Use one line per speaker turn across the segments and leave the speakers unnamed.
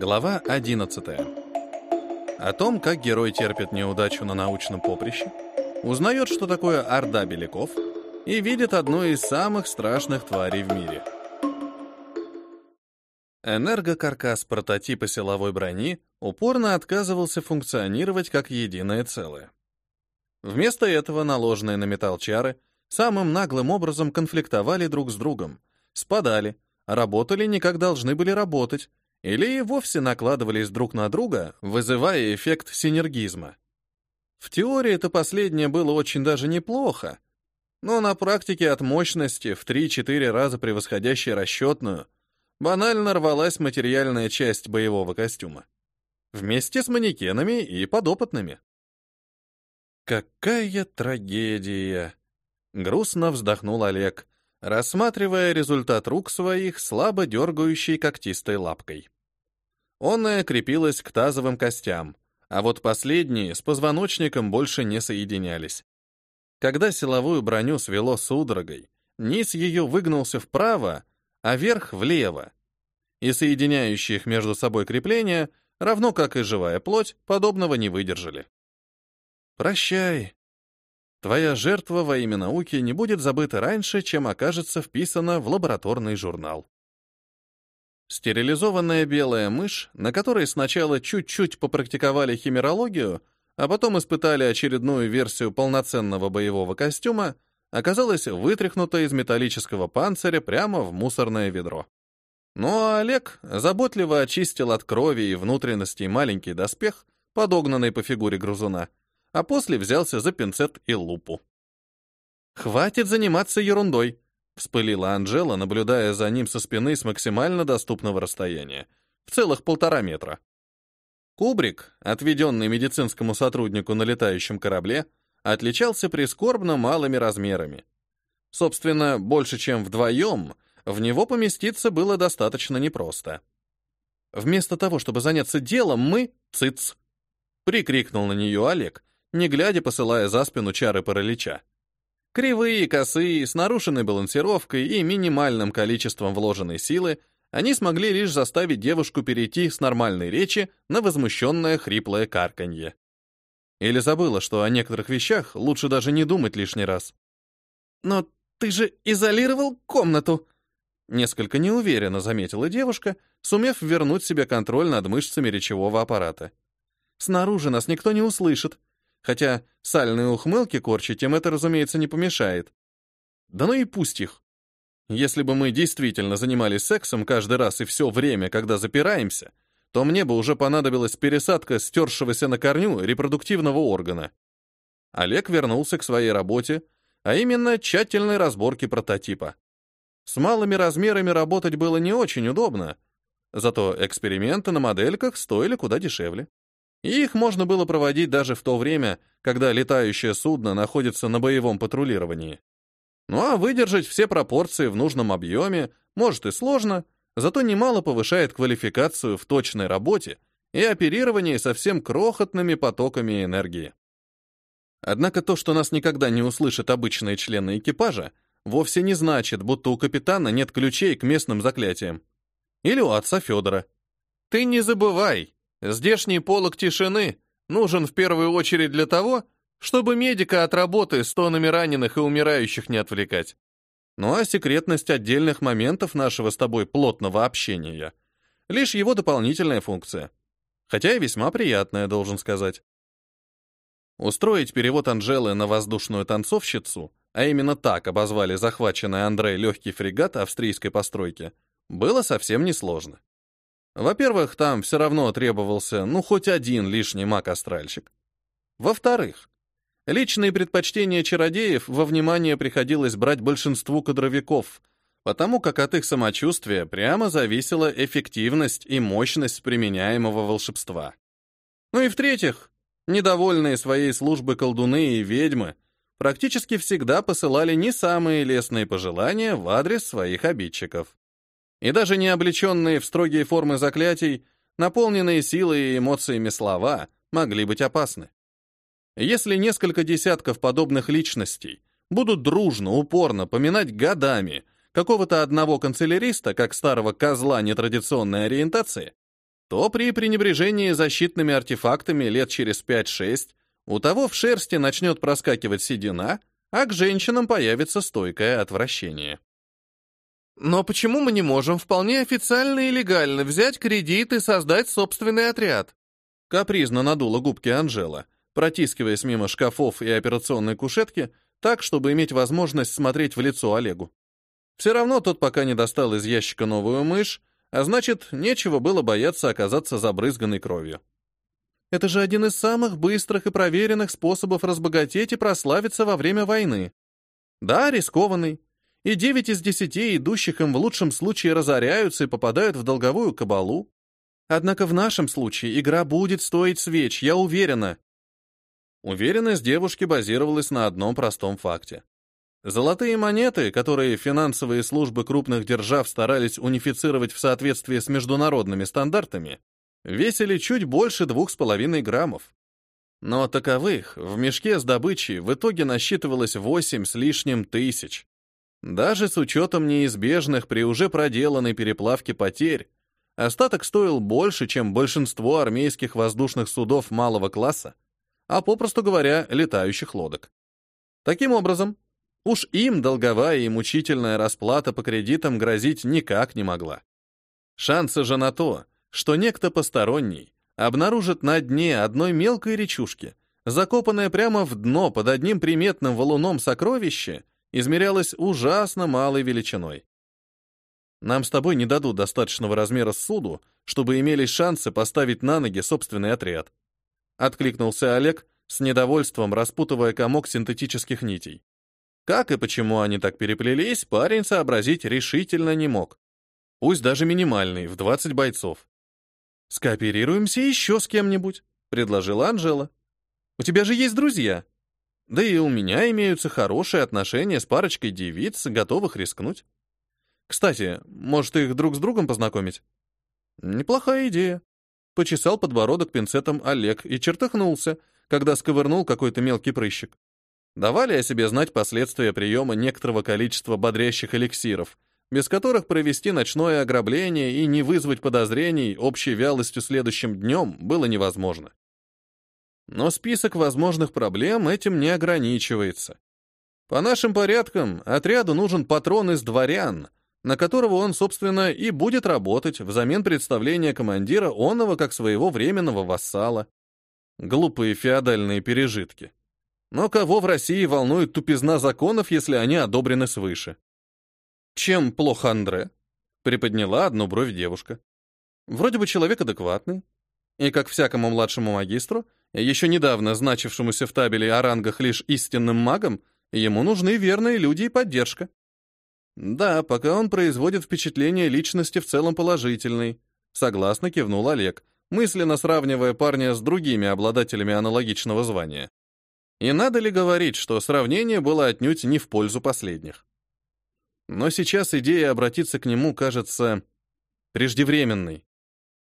Глава 11. О том, как герой терпит неудачу на научном поприще, узнает, что такое орда беляков, и видит одну из самых страшных тварей в мире. Энергокаркас прототипа силовой брони упорно отказывался функционировать как единое целое. Вместо этого наложенные на металл чары самым наглым образом конфликтовали друг с другом, спадали, работали не как должны были работать, или и вовсе накладывались друг на друга, вызывая эффект синергизма. В теории это последнее было очень даже неплохо, но на практике от мощности в 3-4 раза превосходящей расчетную банально рвалась материальная часть боевого костюма. Вместе с манекенами и подопытными. Какая трагедия! Грустно вздохнул Олег, рассматривая результат рук своих, слабо дергающей когтистой лапкой. Онная крепилась к тазовым костям, а вот последние с позвоночником больше не соединялись. Когда силовую броню свело судорогой, низ ее выгнулся вправо, а верх — влево. И соединяющие их между собой крепления, равно как и живая плоть, подобного не выдержали. «Прощай», Твоя жертва во имя науки не будет забыта раньше, чем окажется вписана в лабораторный журнал. Стерилизованная белая мышь, на которой сначала чуть-чуть попрактиковали химерологию, а потом испытали очередную версию полноценного боевого костюма, оказалась вытряхнута из металлического панциря прямо в мусорное ведро. Ну а Олег заботливо очистил от крови и внутренностей маленький доспех, подогнанный по фигуре грузуна, а после взялся за пинцет и лупу. «Хватит заниматься ерундой», — вспылила Анжела, наблюдая за ним со спины с максимально доступного расстояния, в целых полтора метра. Кубрик, отведенный медицинскому сотруднику на летающем корабле, отличался прискорбно малыми размерами. Собственно, больше чем вдвоем, в него поместиться было достаточно непросто. Вместо того, чтобы заняться делом, мы — цыц! Прикрикнул на нее Олег, не глядя посылая за спину чары паралича. Кривые, косые, с нарушенной балансировкой и минимальным количеством вложенной силы, они смогли лишь заставить девушку перейти с нормальной речи на возмущенное хриплое карканье. Или забыла, что о некоторых вещах лучше даже не думать лишний раз. «Но ты же изолировал комнату!» Несколько неуверенно заметила девушка, сумев вернуть себе контроль над мышцами речевого аппарата. «Снаружи нас никто не услышит, Хотя сальные ухмылки корчить им это, разумеется, не помешает. Да ну и пусть их. Если бы мы действительно занимались сексом каждый раз и все время, когда запираемся, то мне бы уже понадобилась пересадка стершегося на корню репродуктивного органа. Олег вернулся к своей работе, а именно тщательной разборке прототипа. С малыми размерами работать было не очень удобно, зато эксперименты на модельках стоили куда дешевле. И их можно было проводить даже в то время, когда летающее судно находится на боевом патрулировании. Ну а выдержать все пропорции в нужном объеме может и сложно, зато немало повышает квалификацию в точной работе и оперировании совсем крохотными потоками энергии. Однако то, что нас никогда не услышат обычные члены экипажа, вовсе не значит, будто у капитана нет ключей к местным заклятиям. Или у отца Федора. Ты не забывай, Здешний полог тишины нужен в первую очередь для того, чтобы медика от работы с тонами раненых и умирающих не отвлекать. Ну а секретность отдельных моментов нашего с тобой плотного общения — лишь его дополнительная функция. Хотя и весьма приятная, должен сказать. Устроить перевод Анжелы на воздушную танцовщицу, а именно так обозвали захваченный Андрей легкий фрегат австрийской постройки, было совсем несложно. Во-первых, там все равно требовался, ну, хоть один лишний маг-астральщик. Во-вторых, личные предпочтения чародеев во внимание приходилось брать большинству кадровиков, потому как от их самочувствия прямо зависела эффективность и мощность применяемого волшебства. Ну и в-третьих, недовольные своей службы колдуны и ведьмы практически всегда посылали не самые лестные пожелания в адрес своих обидчиков и даже не облеченные в строгие формы заклятий, наполненные силой и эмоциями слова, могли быть опасны. Если несколько десятков подобных личностей будут дружно, упорно поминать годами какого-то одного канцеляриста как старого козла нетрадиционной ориентации, то при пренебрежении защитными артефактами лет через 5-6 у того в шерсти начнет проскакивать седина, а к женщинам появится стойкое отвращение.
Но почему мы не можем вполне официально и легально взять кредит и создать собственный отряд?
Капризно надула губки Анжела, протискиваясь мимо шкафов и операционной кушетки, так, чтобы иметь возможность смотреть в лицо Олегу. Все равно тот пока не достал из ящика новую мышь, а значит, нечего было бояться оказаться забрызганной кровью. Это же один из самых быстрых и проверенных способов разбогатеть и прославиться во время войны. Да, рискованный. И девять из десяти идущих им в лучшем случае разоряются и попадают в долговую кабалу. Однако в нашем случае игра будет стоить свеч, я уверена. Уверенность девушки базировалась на одном простом факте. Золотые монеты, которые финансовые службы крупных держав старались унифицировать в соответствии с международными стандартами, весили чуть больше двух с половиной граммов. Но таковых в мешке с добычей в итоге насчитывалось восемь с лишним тысяч. Даже с учетом неизбежных при уже проделанной переплавке потерь, остаток стоил больше, чем большинство армейских воздушных судов малого класса, а попросту говоря, летающих лодок. Таким образом, Уж им долговая и мучительная расплата по кредитам грозить никак не могла. Шансы же на то, что некто посторонний обнаружит на дне одной мелкой речушки, закопанное прямо в дно под одним приметным валуном сокровище, измерялось ужасно малой величиной. Нам с тобой не дадут достаточного размера суду, чтобы имелись шансы поставить на ноги собственный отряд. Откликнулся Олег, с недовольством распутывая комок синтетических нитей. Как и почему они так переплелись, парень сообразить решительно не мог. Пусть даже минимальный, в 20 бойцов. «Скооперируемся еще с кем-нибудь», — предложила Анжела. «У тебя же есть друзья. Да и у меня имеются хорошие отношения с парочкой девиц, готовых рискнуть. Кстати, может, их друг с другом познакомить?» «Неплохая идея», — почесал подбородок пинцетом Олег и чертыхнулся, когда сковырнул какой-то мелкий прыщик. Давали о себе знать последствия приема некоторого количества бодрящих эликсиров, без которых провести ночное ограбление и не вызвать подозрений общей вялостью следующим днем было невозможно. Но список возможных проблем этим не ограничивается. По нашим порядкам, отряду нужен патрон из дворян, на которого он, собственно, и будет работать взамен представления командира онного как своего временного вассала. Глупые феодальные пережитки. Но кого в России волнует тупизна законов, если они одобрены свыше? Чем плохо Андре? Приподняла одну бровь девушка. Вроде бы человек адекватный. И, как всякому младшему магистру, еще недавно значившемуся в табеле о рангах лишь истинным магом, ему нужны верные люди и поддержка. Да, пока он производит впечатление личности в целом положительной. Согласно кивнул Олег, мысленно сравнивая парня с другими обладателями аналогичного звания. И надо ли говорить, что сравнение было отнюдь не в пользу последних? Но сейчас идея обратиться к нему кажется преждевременной.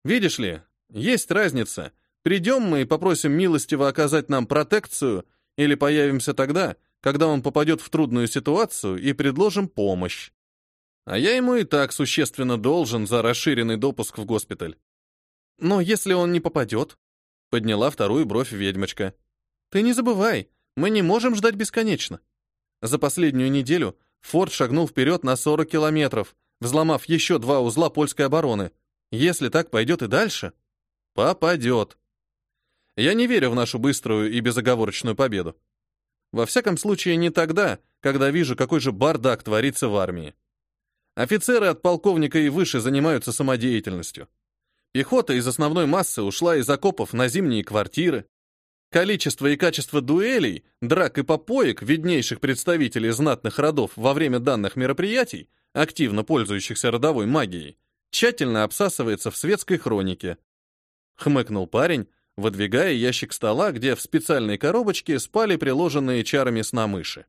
Видишь ли, есть разница. Придем мы и попросим милостиво оказать нам протекцию или появимся тогда, когда он попадет в трудную ситуацию и предложим помощь. А я ему и так существенно должен за расширенный допуск в госпиталь. Но если он не попадет, подняла вторую бровь ведьмочка. Ты не забывай, мы не можем ждать бесконечно. За последнюю неделю Форд шагнул вперед на 40 километров, взломав еще два узла польской обороны. Если так пойдет и дальше, попадет. Я не верю в нашу быструю и безоговорочную победу. Во всяком случае, не тогда, когда вижу, какой же бардак творится в армии. Офицеры от полковника и выше занимаются самодеятельностью. Пехота из основной массы ушла из окопов на зимние квартиры. Количество и качество дуэлей, драк и попоек виднейших представителей знатных родов во время данных мероприятий, активно пользующихся родовой магией, тщательно обсасывается в светской хронике. Хмыкнул парень, выдвигая ящик стола, где в специальной коробочке спали приложенные чарами сна мыши.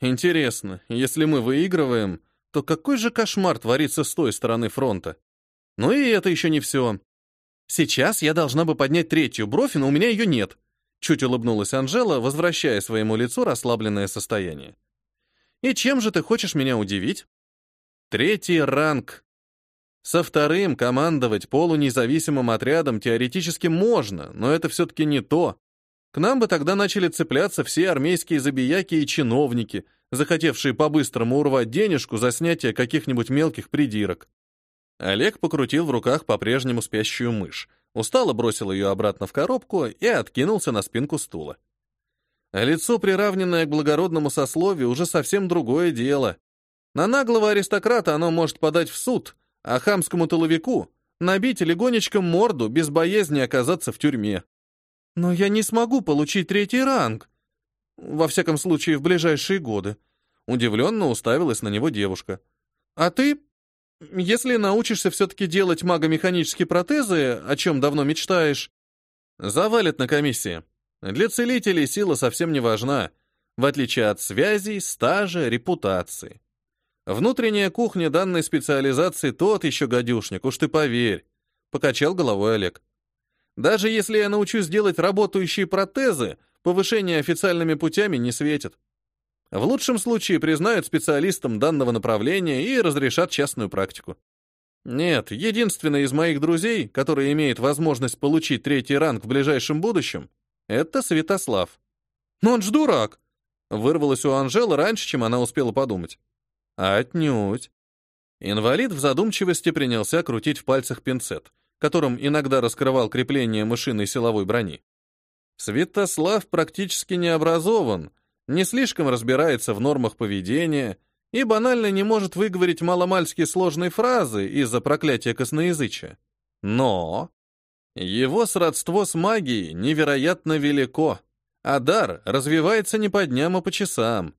Интересно, если мы выигрываем, то какой же кошмар творится с той стороны фронта? Ну и это еще не все. Сейчас я должна бы поднять третью бровь, но у меня ее нет. Чуть улыбнулась Анжела, возвращая своему лицу расслабленное состояние. «И чем же ты хочешь меня удивить?» «Третий ранг». Со вторым командовать полунезависимым отрядом теоретически можно, но это все-таки не то. К нам бы тогда начали цепляться все армейские забияки и чиновники, захотевшие по-быстрому урвать денежку за снятие каких-нибудь мелких придирок. Олег покрутил в руках по-прежнему спящую мышь, устало бросил ее обратно в коробку и откинулся на спинку стула. Лицо, приравненное к благородному сословию, уже совсем другое дело. На наглого аристократа оно может подать в суд, а хамскому тыловику набить легонечко морду без боязни оказаться в тюрьме. Но я не смогу получить третий ранг. Во всяком случае, в ближайшие годы. Удивленно уставилась на него девушка. А ты, если научишься все-таки делать магомеханические протезы, о чем давно мечтаешь, завалят на комиссии. Для целителей сила совсем не важна, в отличие от связей, стажа, репутации. Внутренняя кухня данной специализации тот еще гадюшник, уж ты поверь, покачал головой Олег. Даже если я научусь делать работающие протезы, повышение официальными путями не светит. В лучшем случае признают специалистом данного направления и разрешат частную практику. Нет, единственный из моих друзей, который имеет возможность получить третий ранг в ближайшем будущем, это Святослав. Но он ж дурак! Вырвалось у Анжелы раньше, чем она успела подумать. Отнюдь. Инвалид в задумчивости принялся крутить в пальцах пинцет, которым иногда раскрывал крепление мышиной силовой брони. Святослав практически не образован, не слишком разбирается в нормах поведения и банально не может выговорить маломальски сложные фразы из-за проклятия косноязычия. Но его сродство с магией невероятно велико, а дар развивается не по дням, а по часам.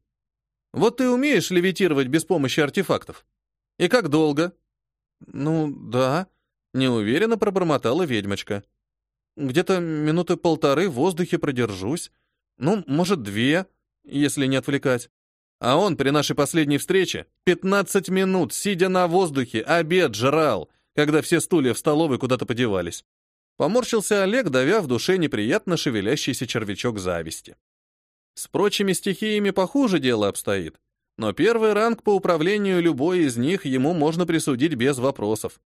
Вот ты умеешь левитировать без помощи артефактов? И как долго? Ну, да, неуверенно пробормотала ведьмочка. Где-то минуты полторы в воздухе продержусь. Ну, может, две если не отвлекать. А он при нашей последней встрече 15 минут, сидя на воздухе, обед жрал, когда все стулья в столовой куда-то подевались. Поморщился Олег, давя в душе неприятно шевелящийся червячок зависти. С прочими стихиями похуже дело обстоит, но первый ранг по управлению любой из них ему можно присудить без вопросов.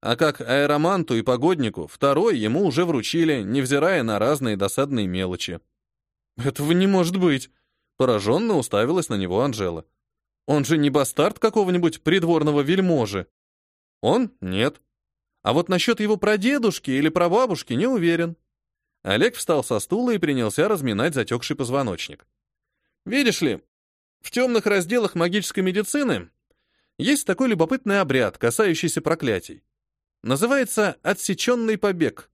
А как аэроманту и погоднику, второй ему уже вручили, невзирая на разные досадные мелочи. «Этого не может быть!» Пораженно уставилась на него Анжела. Он же не бастард какого-нибудь придворного вельможи. Он? Нет. А вот насчет его прадедушки или прабабушки не уверен. Олег встал со стула и принялся разминать затекший позвоночник. Видишь ли, в темных разделах магической медицины есть такой любопытный обряд, касающийся проклятий. Называется «отсеченный побег».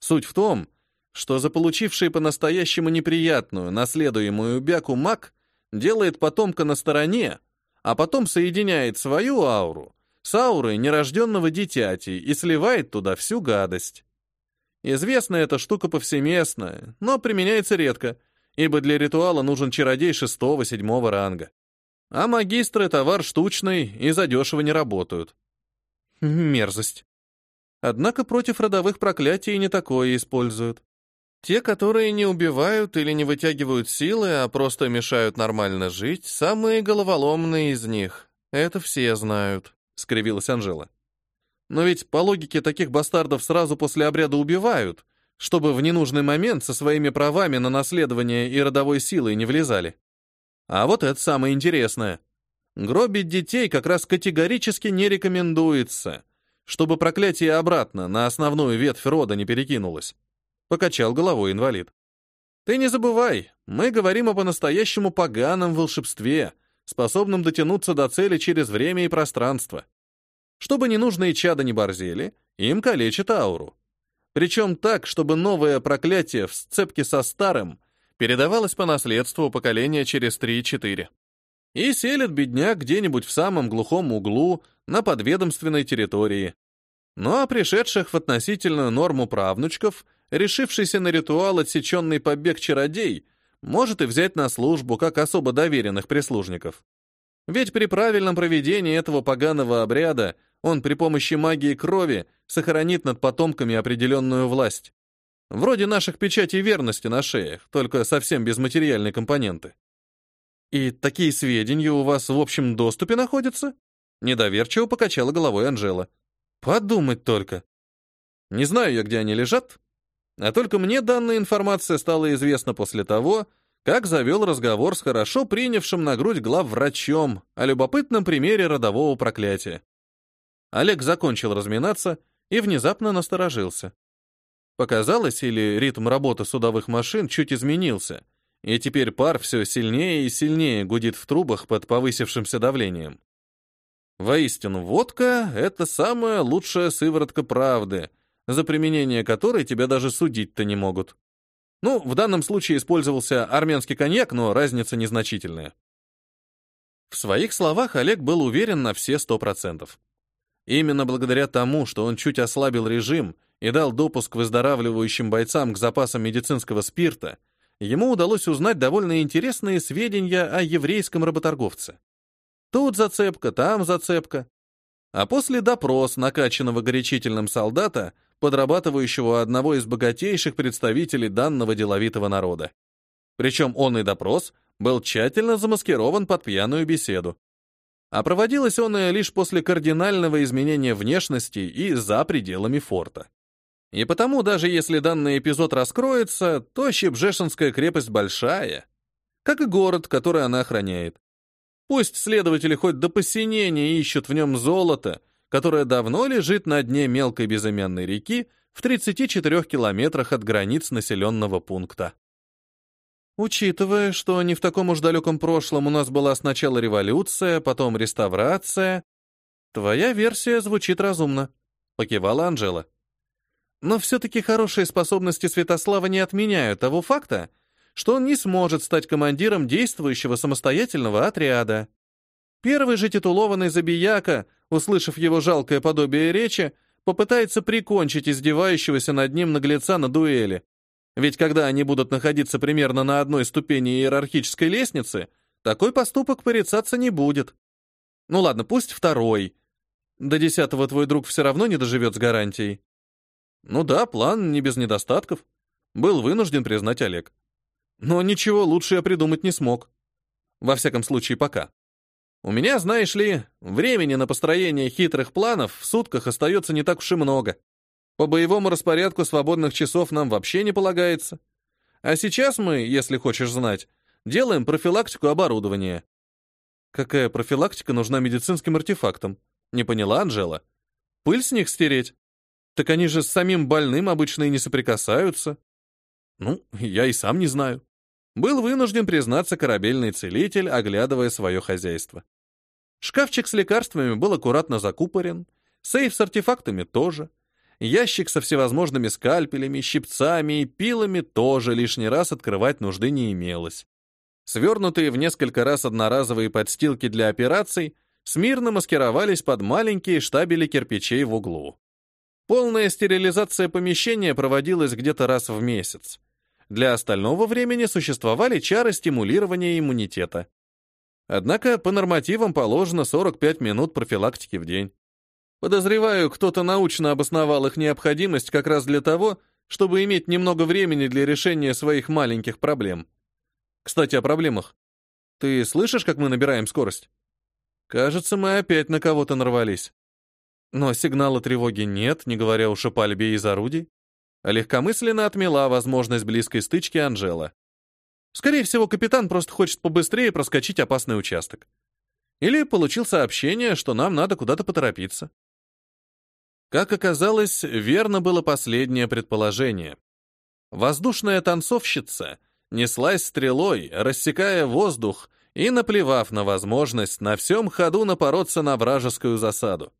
Суть в том, что заполучивший по-настоящему неприятную, наследуемую бяку маг делает потомка на стороне, а потом соединяет свою ауру с аурой нерожденного дитяти и сливает туда всю гадость. Известна эта штука повсеместно, но применяется редко, ибо для ритуала нужен чародей шестого-седьмого ранга. А магистры товар штучный и задешево не работают. Мерзость. Однако против родовых проклятий не такое используют. Те, которые не убивают или не вытягивают силы, а просто мешают нормально жить, самые головоломные из них. Это все знают, — скривилась Анжела. Но ведь по логике таких бастардов сразу после обряда убивают, чтобы в ненужный момент со своими правами на наследование и родовой силой не влезали. А вот это самое интересное. Гробить детей как раз категорически не рекомендуется, чтобы проклятие обратно на основную ветвь рода не перекинулось. Покачал головой инвалид. Ты не забывай, мы говорим о по-настоящему поганом волшебстве, способном дотянуться до цели через время и пространство. Чтобы ненужные чада не борзели, им калечит ауру. Причем так, чтобы новое проклятие в сцепке со старым передавалось по наследству поколения через 3-4. И селит бедняк где-нибудь в самом глухом углу на подведомственной территории. Ну а пришедших в относительную норму правнучков решившийся на ритуал отсеченный побег чародей может и взять на службу как особо доверенных прислужников. Ведь при правильном проведении этого поганого обряда он при помощи магии крови сохранит над потомками определенную власть. Вроде наших печатей верности на шеях, только совсем без материальной компоненты. И такие сведения у вас в общем доступе находятся? Недоверчиво покачала головой Анжела. Подумать только. Не знаю я, где они лежат, а только мне данная информация стала известна после того, как завел разговор с хорошо принявшим на грудь главврачом о любопытном примере родового проклятия. Олег закончил разминаться и внезапно насторожился. Показалось, или ритм работы судовых машин чуть изменился, и теперь пар все сильнее и сильнее гудит в трубах под повысившимся давлением. Воистину, водка — это самая лучшая сыворотка правды, за применение которой тебя даже судить-то не могут. Ну, в данном случае использовался армянский коньяк, но разница незначительная. В своих словах Олег был уверен на все сто процентов. Именно благодаря тому, что он чуть ослабил режим и дал допуск выздоравливающим бойцам к запасам медицинского спирта, ему удалось узнать довольно интересные сведения о еврейском работорговце. Тут зацепка, там зацепка. А после допрос накачанного горячительным солдата подрабатывающего одного из богатейших представителей данного деловитого народа. Причем он и допрос был тщательно замаскирован под пьяную беседу. А проводилось он лишь после кардинального изменения внешности и за пределами форта. И потому, даже если данный эпизод раскроется, то Щебжешинская крепость большая, как и город, который она охраняет. Пусть следователи хоть до посинения ищут в нем золото, которая давно лежит на дне мелкой безымянной реки в 34 километрах от границ населенного пункта. Учитывая, что не в таком уж далеком прошлом у нас была сначала революция, потом реставрация, твоя версия звучит разумно, покивала Анжела. Но все-таки хорошие способности Святослава не отменяют того факта, что он не сможет стать командиром действующего самостоятельного отряда. Первый же титулованный забияка, услышав его жалкое подобие речи, попытается прикончить издевающегося над ним наглеца на дуэли. Ведь когда они будут находиться примерно на одной ступени иерархической лестницы, такой поступок порицаться не будет. Ну ладно, пусть второй. До десятого твой друг все равно не доживет с гарантией. Ну да, план не без недостатков. Был вынужден признать Олег. Но ничего лучше я придумать не смог. Во всяком случае, пока. У меня, знаешь ли, времени на построение хитрых планов в сутках остается не так уж и много. По боевому распорядку свободных часов нам вообще не полагается. А сейчас мы, если хочешь знать, делаем профилактику оборудования. Какая профилактика нужна медицинским артефактам? Не поняла Анжела. Пыль с них стереть? Так они же с самим больным обычно и не соприкасаются. Ну, я и сам не знаю. Был вынужден признаться корабельный целитель, оглядывая свое хозяйство. Шкафчик с лекарствами был аккуратно закупорен, сейф с артефактами тоже, ящик со всевозможными скальпелями, щипцами и пилами тоже лишний раз открывать нужды не имелось. Свернутые в несколько раз одноразовые подстилки для операций смирно маскировались под маленькие штабели кирпичей в углу. Полная стерилизация помещения проводилась где-то раз в месяц. Для остального времени существовали чары стимулирования иммунитета. Однако по нормативам положено 45 минут профилактики в день. Подозреваю, кто-то научно обосновал их необходимость как раз для того, чтобы иметь немного времени для решения своих маленьких проблем. Кстати, о проблемах. Ты слышишь, как мы набираем скорость? Кажется, мы опять на кого-то нарвались. Но сигнала тревоги нет, не говоря уж о пальбе из орудий. Легкомысленно отмела возможность близкой стычки Анжела. Скорее всего, капитан просто хочет побыстрее проскочить опасный участок. Или получил сообщение, что нам надо куда-то поторопиться. Как оказалось, верно было последнее предположение. Воздушная танцовщица неслась стрелой, рассекая воздух и наплевав на возможность на всем ходу напороться на вражескую засаду.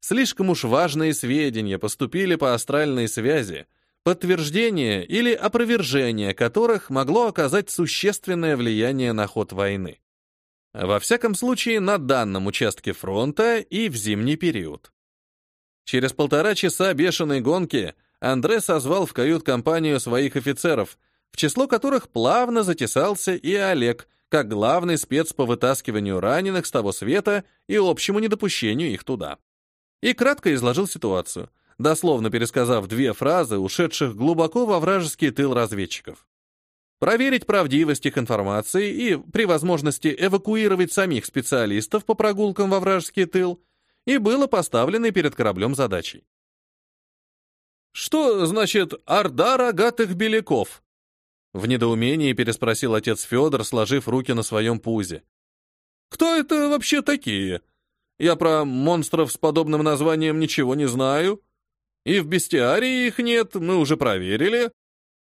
Слишком уж важные сведения поступили по астральной связи, подтверждение или опровержение которых могло оказать существенное влияние на ход войны. Во всяком случае, на данном участке фронта и в зимний период. Через полтора часа бешеной гонки Андре созвал в кают-компанию своих офицеров, в число которых плавно затесался и Олег, как главный спец по вытаскиванию раненых с того света и общему недопущению их туда. И кратко изложил ситуацию, дословно пересказав две фразы, ушедших глубоко во вражеский тыл разведчиков. Проверить правдивость их информации и, при возможности, эвакуировать самих специалистов по прогулкам во вражеский тыл и было поставлено перед кораблем задачей. «Что значит «орда рогатых беляков»?» В недоумении переспросил отец Федор, сложив руки на своем пузе. «Кто это вообще такие? Я про монстров с подобным названием ничего не знаю. И в бестиарии их нет, мы уже проверили.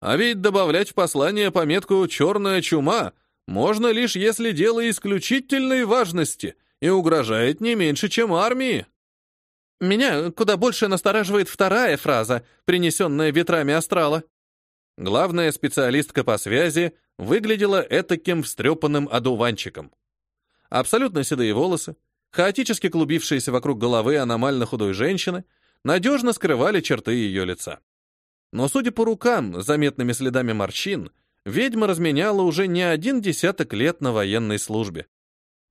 А ведь добавлять в послание пометку «черная чума» можно лишь если дело исключительной важности и угрожает не меньше, чем армии. Меня куда больше настораживает вторая фраза, принесенная ветрами астрала. Главная специалистка по связи выглядела этаким встрепанным одуванчиком. Абсолютно седые волосы, хаотически клубившиеся вокруг головы аномально худой женщины, надежно скрывали черты ее лица. Но, судя по рукам, заметными следами морщин, ведьма разменяла уже не один десяток лет на военной службе.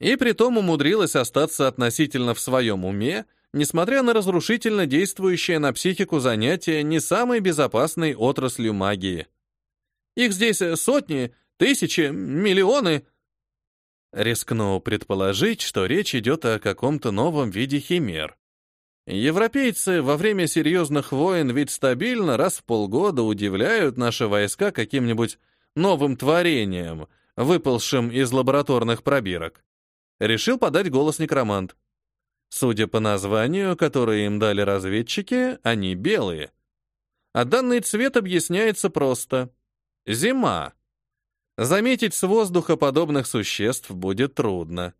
И притом умудрилась остаться относительно в своем уме, несмотря на разрушительно действующее на психику занятие не самой безопасной отраслью магии. Их здесь сотни, тысячи, миллионы. Рискну предположить, что речь идет о каком-то новом виде химер. Европейцы во время серьезных войн ведь стабильно раз в полгода удивляют наши войска каким-нибудь новым творением, выползшим из лабораторных пробирок. Решил подать голос некромант. Судя по названию, которое им дали разведчики, они белые. А данный цвет объясняется просто. Зима. Заметить с воздуха подобных существ будет трудно.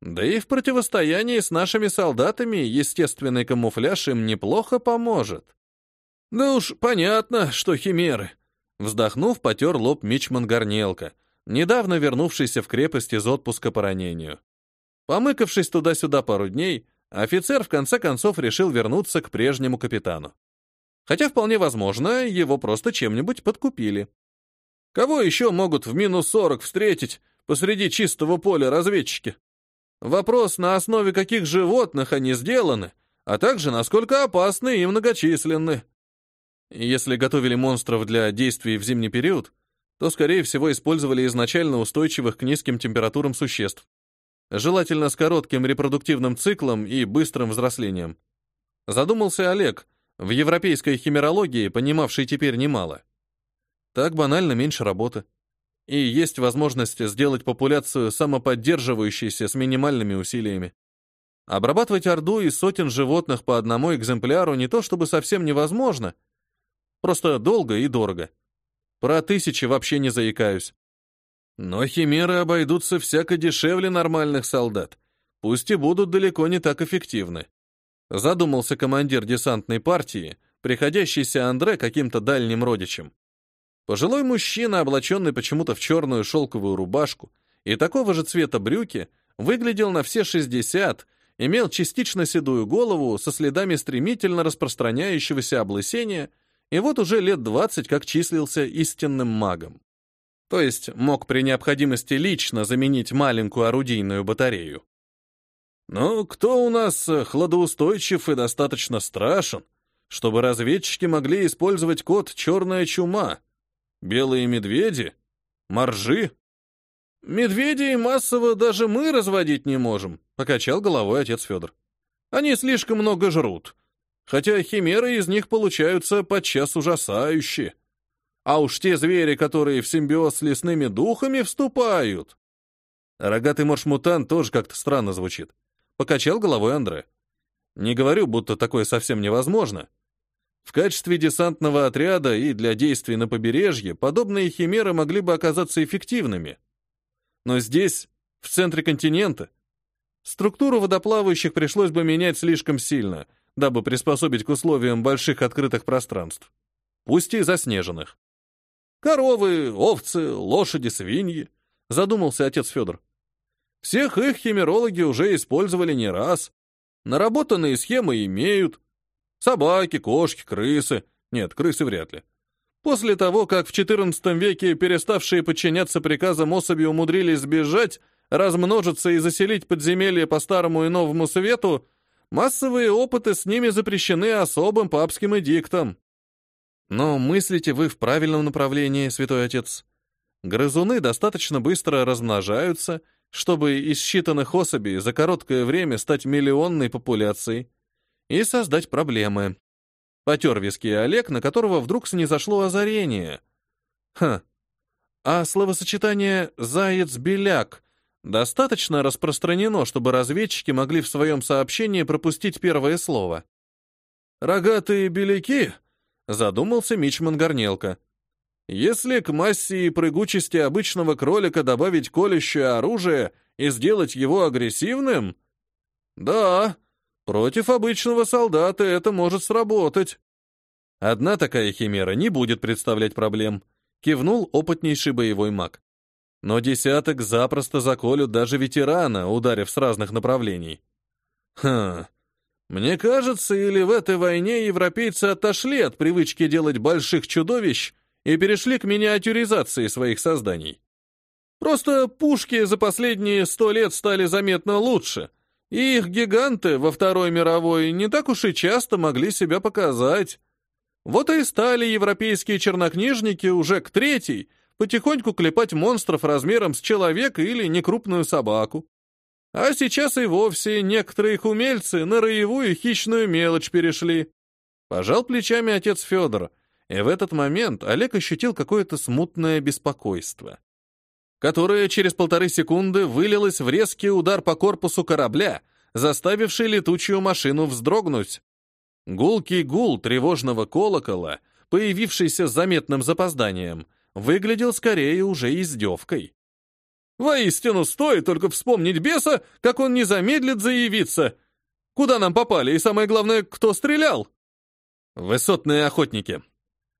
Да и в противостоянии с нашими солдатами естественный камуфляж им неплохо поможет. Да уж понятно, что химеры. Вздохнув, потер лоб Мичман Горнелка, недавно вернувшийся в крепость из отпуска по ранению. Помыкавшись туда-сюда пару дней, офицер в конце концов решил вернуться к прежнему капитану. Хотя вполне возможно, его просто чем-нибудь подкупили. Кого еще могут в минус сорок встретить посреди чистого поля разведчики? Вопрос, на основе каких животных они сделаны, а также насколько опасны и многочисленны. Если готовили монстров для действий в зимний период, то, скорее всего, использовали изначально устойчивых к низким температурам существ. Желательно с коротким репродуктивным циклом и быстрым взрослением. Задумался Олег, в европейской химерологии понимавший теперь немало. Так банально меньше работы и есть возможность сделать популяцию самоподдерживающейся с минимальными усилиями. Обрабатывать орду из сотен животных по одному экземпляру не то чтобы совсем невозможно, просто долго и дорого. Про тысячи вообще не заикаюсь. Но химеры обойдутся всяко дешевле нормальных солдат, пусть и будут далеко не так эффективны. Задумался командир десантной партии, приходящийся Андре каким-то дальним родичем. Пожилой мужчина, облаченный почему-то в черную шелковую рубашку и такого же цвета брюки, выглядел на все 60, имел частично седую голову со следами стремительно распространяющегося облысения и вот уже лет 20 как числился истинным магом. То есть мог при необходимости лично заменить маленькую орудийную батарею. Но кто у нас хладоустойчив и достаточно страшен, чтобы разведчики могли использовать код «Черная чума», Белые медведи? Моржи? Медведей массово даже мы разводить не можем, покачал головой отец Федор. Они слишком много жрут. Хотя химеры из них получаются подчас ужасающие. А уж те звери, которые в симбиоз с лесными духами вступают. Рогатый морж-мутант тоже как-то странно звучит. Покачал головой Андре. Не говорю, будто такое совсем невозможно. В качестве десантного отряда и для действий на побережье подобные химеры могли бы оказаться эффективными. Но здесь, в центре континента, структуру водоплавающих пришлось бы менять слишком сильно, дабы приспособить к условиям больших открытых пространств, пусть и заснеженных. Коровы, овцы, лошади, свиньи, задумался отец Федор. Всех их химерологи уже использовали не раз. Наработанные схемы имеют, Собаки, кошки, крысы. Нет, крысы вряд ли. После того, как в XIV веке переставшие подчиняться приказам особи умудрились сбежать, размножиться и заселить подземелья по Старому и Новому Свету, массовые опыты с ними запрещены особым папским эдиктом. Но мыслите вы в правильном направлении, святой отец. Грызуны достаточно быстро размножаются, чтобы из считанных особей за короткое время стать миллионной популяцией и создать проблемы. Потер виски Олег, на которого вдруг снизошло озарение. Ха. А словосочетание «заяц-беляк» достаточно распространено, чтобы разведчики могли в своем сообщении пропустить первое слово. «Рогатые беляки», — задумался Мичман Горнелка. «Если к массе и прыгучести обычного кролика добавить колющее оружие и сделать его агрессивным? Да, против обычного солдата это может сработать». Одна такая химера не будет представлять проблем, кивнул опытнейший боевой маг. Но десяток запросто заколют даже ветерана, ударив с разных направлений. Хм, мне кажется, или в этой войне европейцы отошли от привычки делать больших чудовищ и перешли к миниатюризации своих созданий. Просто пушки за последние сто лет стали заметно лучше, и их гиганты во Второй мировой не так уж и часто могли себя показать. Вот и стали европейские чернокнижники уже к третьей потихоньку клепать монстров размером с человека или некрупную собаку. А сейчас и вовсе некоторые их умельцы на роевую хищную мелочь перешли. Пожал плечами отец Федор, и в этот момент Олег ощутил какое-то смутное беспокойство, которое через полторы секунды вылилось в резкий удар по корпусу корабля, заставивший летучую машину вздрогнуть. Гулкий гул тревожного колокола, появившийся с заметным запозданием, выглядел скорее уже издевкой. «Воистину, стоит только вспомнить беса, как он не замедлит заявиться. Куда нам попали и, самое главное, кто стрелял?» Высотные охотники.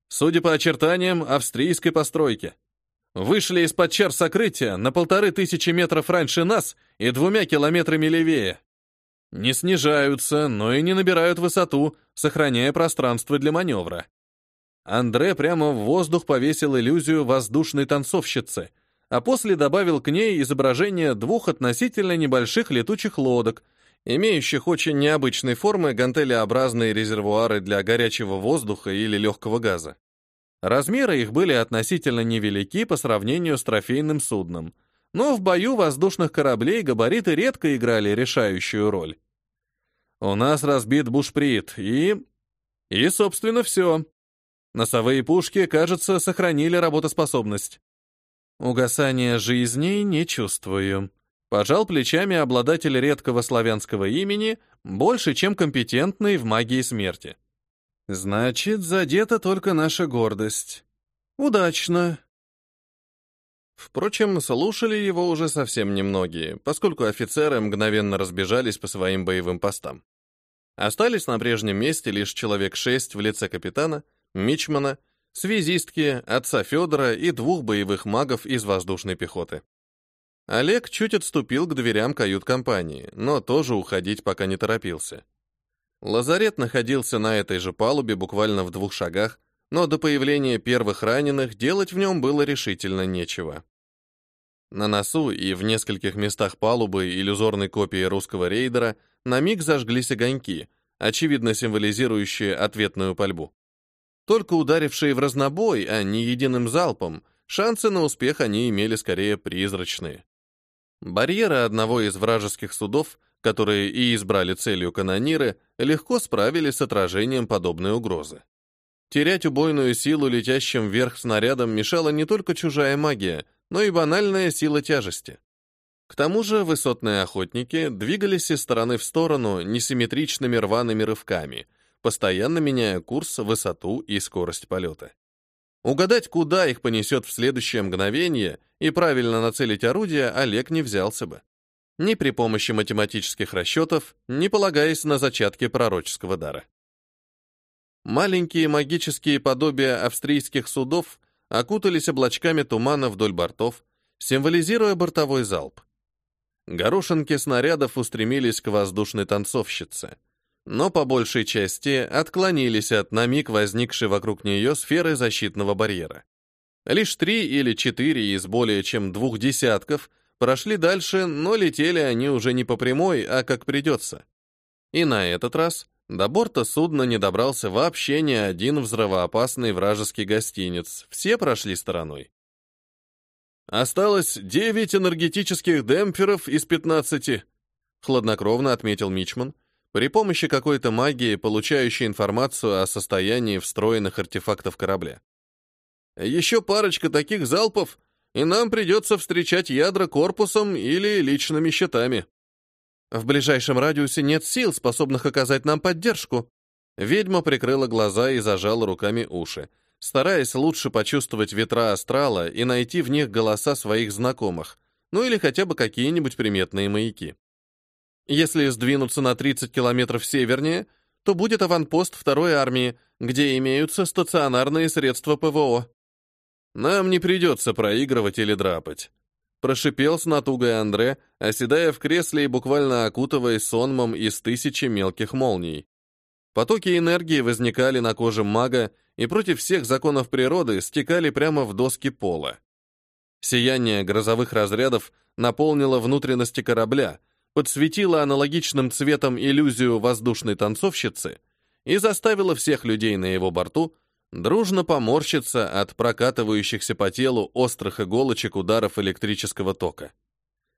Судя по очертаниям, австрийской постройки. Вышли из-под чар сокрытия на полторы тысячи метров раньше нас и двумя километрами левее. Не снижаются, но и не набирают высоту, сохраняя пространство для маневра. Андре прямо в воздух повесил иллюзию воздушной танцовщицы, а после добавил к ней изображение двух относительно небольших летучих лодок, имеющих очень необычной формы гантелеобразные резервуары для горячего воздуха или легкого газа. Размеры их были относительно невелики по сравнению с трофейным судном — но в бою воздушных кораблей габариты редко играли решающую роль. У нас разбит бушприт, и... И, собственно, все. Носовые пушки, кажется, сохранили работоспособность. Угасания жизни не чувствую. Пожал плечами обладатель редкого славянского имени, больше, чем компетентный в магии смерти. Значит, задета только наша гордость. Удачно. Впрочем, слушали его уже совсем немногие, поскольку офицеры мгновенно разбежались по своим боевым постам. Остались на прежнем месте лишь человек шесть в лице капитана, мичмана, связистки, отца Федора и двух боевых магов из воздушной пехоты. Олег чуть отступил к дверям кают-компании, но тоже уходить пока не торопился. Лазарет находился на этой же палубе буквально в двух шагах, но до появления первых раненых делать в нем было решительно нечего. На носу и в нескольких местах палубы иллюзорной копии русского рейдера на миг зажглись огоньки, очевидно символизирующие ответную пальбу. Только ударившие в разнобой, а не единым залпом, шансы на успех они имели скорее призрачные. Барьеры одного из вражеских судов, которые и избрали целью канониры, легко справились с отражением подобной угрозы. Терять убойную силу летящим вверх снарядом мешала не только чужая магия, но и банальная сила тяжести. К тому же высотные охотники двигались из стороны в сторону несимметричными рваными рывками, постоянно меняя курс, высоту и скорость полета. Угадать, куда их понесет в следующее мгновение и правильно нацелить орудие Олег не взялся бы. Ни при помощи математических расчетов, ни полагаясь на зачатки пророческого дара. Маленькие магические подобия австрийских судов окутались облачками тумана вдоль бортов, символизируя бортовой залп. Горошинки снарядов устремились к воздушной танцовщице, но по большей части отклонились от на миг возникшей вокруг нее сферы защитного барьера. Лишь три или четыре из более чем двух десятков прошли дальше, но летели они уже не по прямой, а как придется. И на этот раз до борта судна не добрался вообще ни один взрывоопасный вражеский гостиниц, все прошли стороной. Осталось девять энергетических демпферов из пятнадцати, хладнокровно отметил Мичман, при помощи какой-то магии, получающей информацию о состоянии встроенных артефактов корабля. Еще парочка таких залпов, и нам придется встречать ядра корпусом или личными щитами.
В ближайшем радиусе нет сил, способных оказать нам поддержку. Ведьма прикрыла глаза и зажала руками уши, стараясь лучше почувствовать ветра астрала и найти в них голоса своих знакомых, ну или хотя бы какие-нибудь приметные маяки. Если сдвинуться на 30 километров севернее, то будет аванпост второй армии, где имеются стационарные средства ПВО.
Нам не придется проигрывать или драпать. Прошипел с натугой Андре, оседая в кресле и буквально окутываясь сонмом из тысячи мелких молний. Потоки энергии возникали на коже мага и против всех законов природы стекали прямо в доски пола. Сияние грозовых разрядов наполнило внутренности корабля, подсветило аналогичным цветом иллюзию воздушной танцовщицы и заставило всех людей на его борту дружно поморщиться от прокатывающихся по телу острых иголочек ударов электрического тока.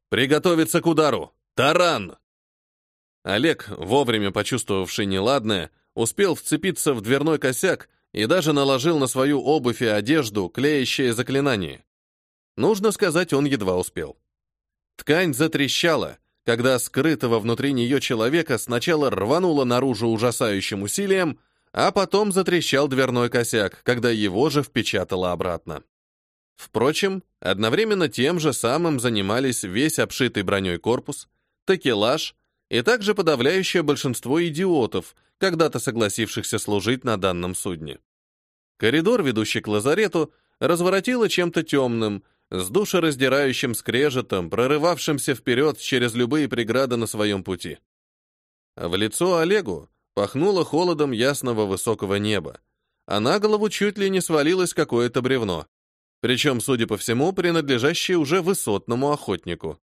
«Приготовиться к удару! Таран!» Олег, вовремя почувствовавший неладное, успел вцепиться в дверной косяк и даже наложил на свою обувь и одежду клеящее заклинание. Нужно сказать, он едва успел. Ткань затрещала, когда скрытого внутри нее человека сначала рвануло наружу ужасающим усилием, а потом затрещал дверной косяк, когда его же впечатало обратно. Впрочем, одновременно тем же самым занимались весь обшитый броней корпус, такелаж и также подавляющее большинство идиотов, когда-то согласившихся служить на данном судне. Коридор, ведущий к лазарету, разворотило чем-то темным, с душераздирающим скрежетом, прорывавшимся вперед через любые преграды на своем пути. В лицо Олегу Пахнуло холодом ясного высокого неба, а на голову чуть ли не свалилось какое-то бревно, причем, судя по всему, принадлежащее уже высотному охотнику.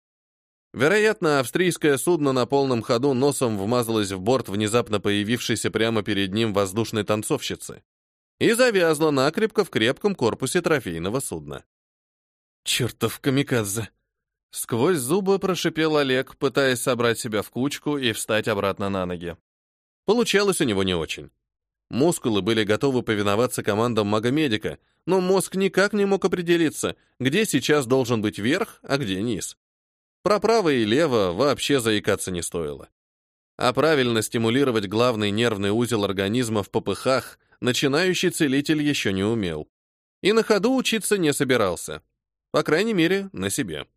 Вероятно, австрийское судно на полном ходу носом вмазалось в борт внезапно появившейся прямо перед ним воздушной танцовщицы и завязло накрепко в крепком корпусе трофейного судна. «Чертов камикадзе!» Сквозь зубы прошипел Олег, пытаясь собрать себя в кучку и встать обратно на ноги. Получалось у него не очень. Мускулы были готовы повиноваться командам магомедика, но мозг никак не мог определиться, где сейчас должен быть верх, а где низ. Про право и лево вообще заикаться не стоило. А правильно стимулировать главный нервный узел организма в попыхах начинающий целитель еще не умел. И на ходу учиться не собирался. По крайней мере, на себе.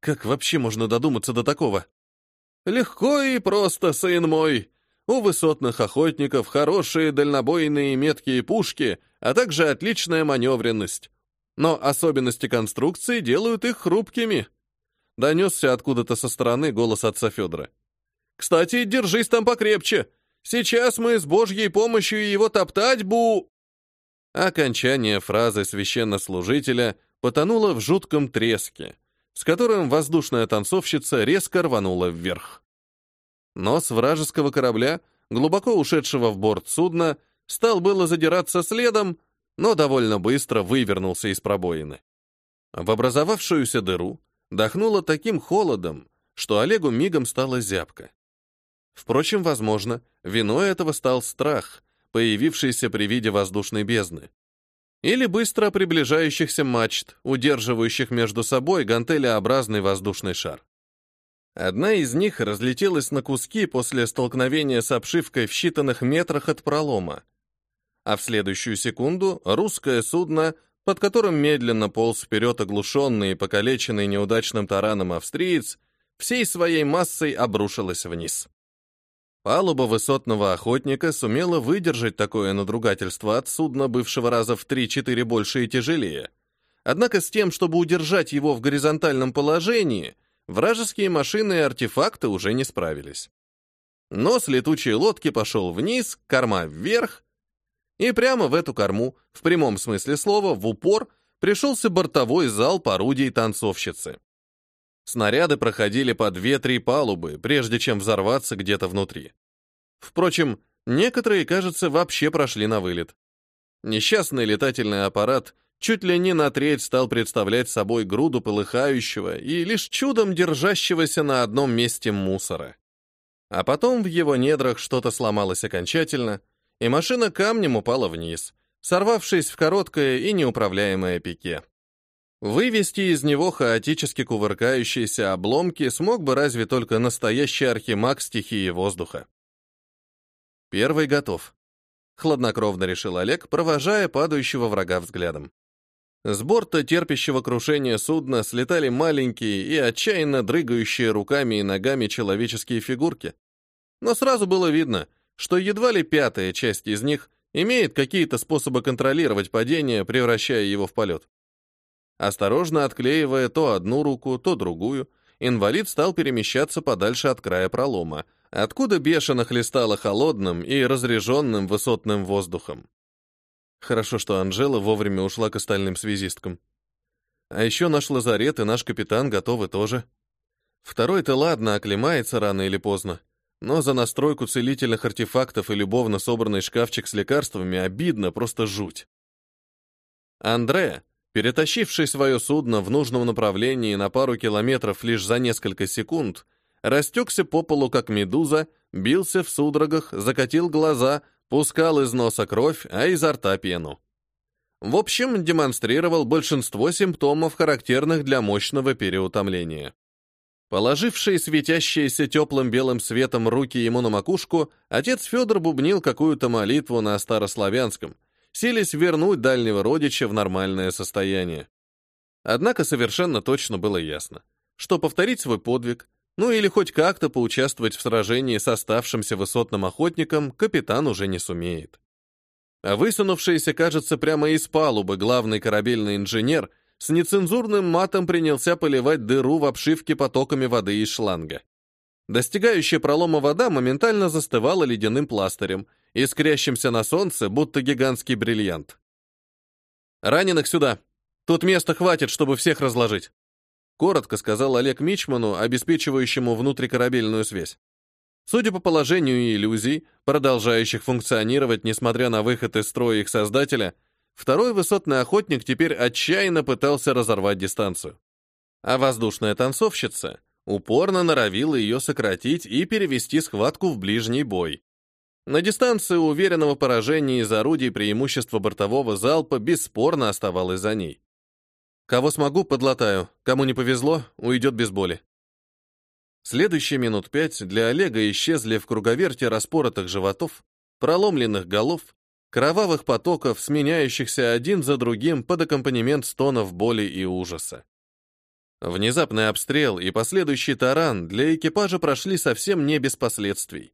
Как вообще можно додуматься до такого? Легко и просто, сын мой, у высотных охотников хорошие дальнобойные меткие пушки, а также отличная маневренность. Но особенности конструкции делают их хрупкими. Донесся откуда-то со стороны голос отца Федора. «Кстати, держись там покрепче. Сейчас мы с Божьей помощью его топтать бу...» Окончание фразы священнослужителя потонуло в жутком треске, с которым воздушная танцовщица резко рванула вверх. Нос вражеского корабля, глубоко ушедшего в борт судна, стал было задираться следом, но довольно быстро вывернулся из пробоины. В образовавшуюся дыру дохнуло таким холодом, что Олегу мигом стало зябко. Впрочем, возможно, виной этого стал страх, появившийся при виде воздушной бездны. Или быстро приближающихся мачт, удерживающих между собой гантелеобразный воздушный шар. Одна из них разлетелась на куски после столкновения с обшивкой в считанных метрах от пролома. А в следующую секунду русское судно, под которым медленно полз вперед оглушенный и покалеченный неудачным тараном австриец, всей своей массой обрушилось вниз. Палуба высотного охотника сумела выдержать такое надругательство от судна, бывшего раза в 3-4 больше и тяжелее. Однако с тем, чтобы удержать его в горизонтальном положении — вражеские машины и артефакты уже не справились. Нос летучей лодки пошел вниз, корма вверх, и прямо в эту корму, в прямом смысле слова, в упор, пришелся бортовой залп орудий танцовщицы. Снаряды проходили по две-три палубы, прежде чем взорваться где-то внутри. Впрочем, некоторые, кажется, вообще прошли на вылет. Несчастный летательный аппарат чуть ли не на треть стал представлять собой груду полыхающего и лишь чудом держащегося на одном месте мусора. А потом в его недрах что-то сломалось окончательно, и машина камнем упала вниз, сорвавшись в короткое и неуправляемое пике. Вывести из него хаотически кувыркающиеся обломки смог бы разве только настоящий архимаг стихии воздуха. Первый готов. Хладнокровно решил Олег, провожая падающего врага взглядом. С борта терпящего крушения судна слетали маленькие и отчаянно дрыгающие руками и ногами человеческие фигурки. Но сразу было видно, что едва ли пятая часть из них имеет какие-то способы контролировать падение, превращая его в полет. Осторожно отклеивая то одну руку, то другую, инвалид стал перемещаться подальше от края пролома, откуда бешено хлестало холодным и разреженным высотным воздухом. Хорошо, что Анжела вовремя ушла к остальным связисткам. А еще наш лазарет и наш капитан готовы тоже. Второй-то ладно, оклемается рано или поздно. Но за настройку целительных артефактов и любовно собранный шкафчик с лекарствами обидно, просто жуть. Андре, перетащивший свое судно в нужном направлении на пару километров лишь за несколько секунд, растекся по полу, как медуза, бился в судорогах, закатил глаза, пускал из носа кровь, а изо рта пену. В общем, демонстрировал большинство симптомов, характерных для мощного переутомления. Положивший светящиеся теплым белым светом руки ему на макушку, отец Федор бубнил какую-то молитву на старославянском — сились вернуть дальнего родича в нормальное состояние. Однако совершенно точно было ясно, что повторить свой подвиг, ну или хоть как-то поучаствовать в сражении с оставшимся высотным охотником, капитан уже не сумеет. А высунувшийся, кажется, прямо из палубы главный корабельный инженер с нецензурным матом принялся поливать дыру в обшивке потоками воды из шланга. Достигающая пролома вода моментально застывала ледяным пластырем, искрящимся на солнце, будто гигантский бриллиант. «Раненых сюда! Тут места хватит, чтобы всех разложить!» Коротко сказал Олег Мичману, обеспечивающему внутрикорабельную связь. Судя по положению иллюзий, продолжающих функционировать, несмотря на выход из строя их создателя, второй высотный охотник теперь отчаянно пытался разорвать дистанцию. А воздушная танцовщица упорно норовила ее сократить и перевести схватку в ближний бой. На дистанции уверенного поражения из орудий преимущество бортового залпа бесспорно оставалось за ней. Кого смогу, подлатаю. Кому не повезло, уйдет без боли. Следующие минут пять для Олега исчезли в круговерте распоротых животов, проломленных голов, кровавых потоков, сменяющихся один за другим под аккомпанемент стонов боли и ужаса. Внезапный обстрел и последующий таран для экипажа прошли совсем не без последствий.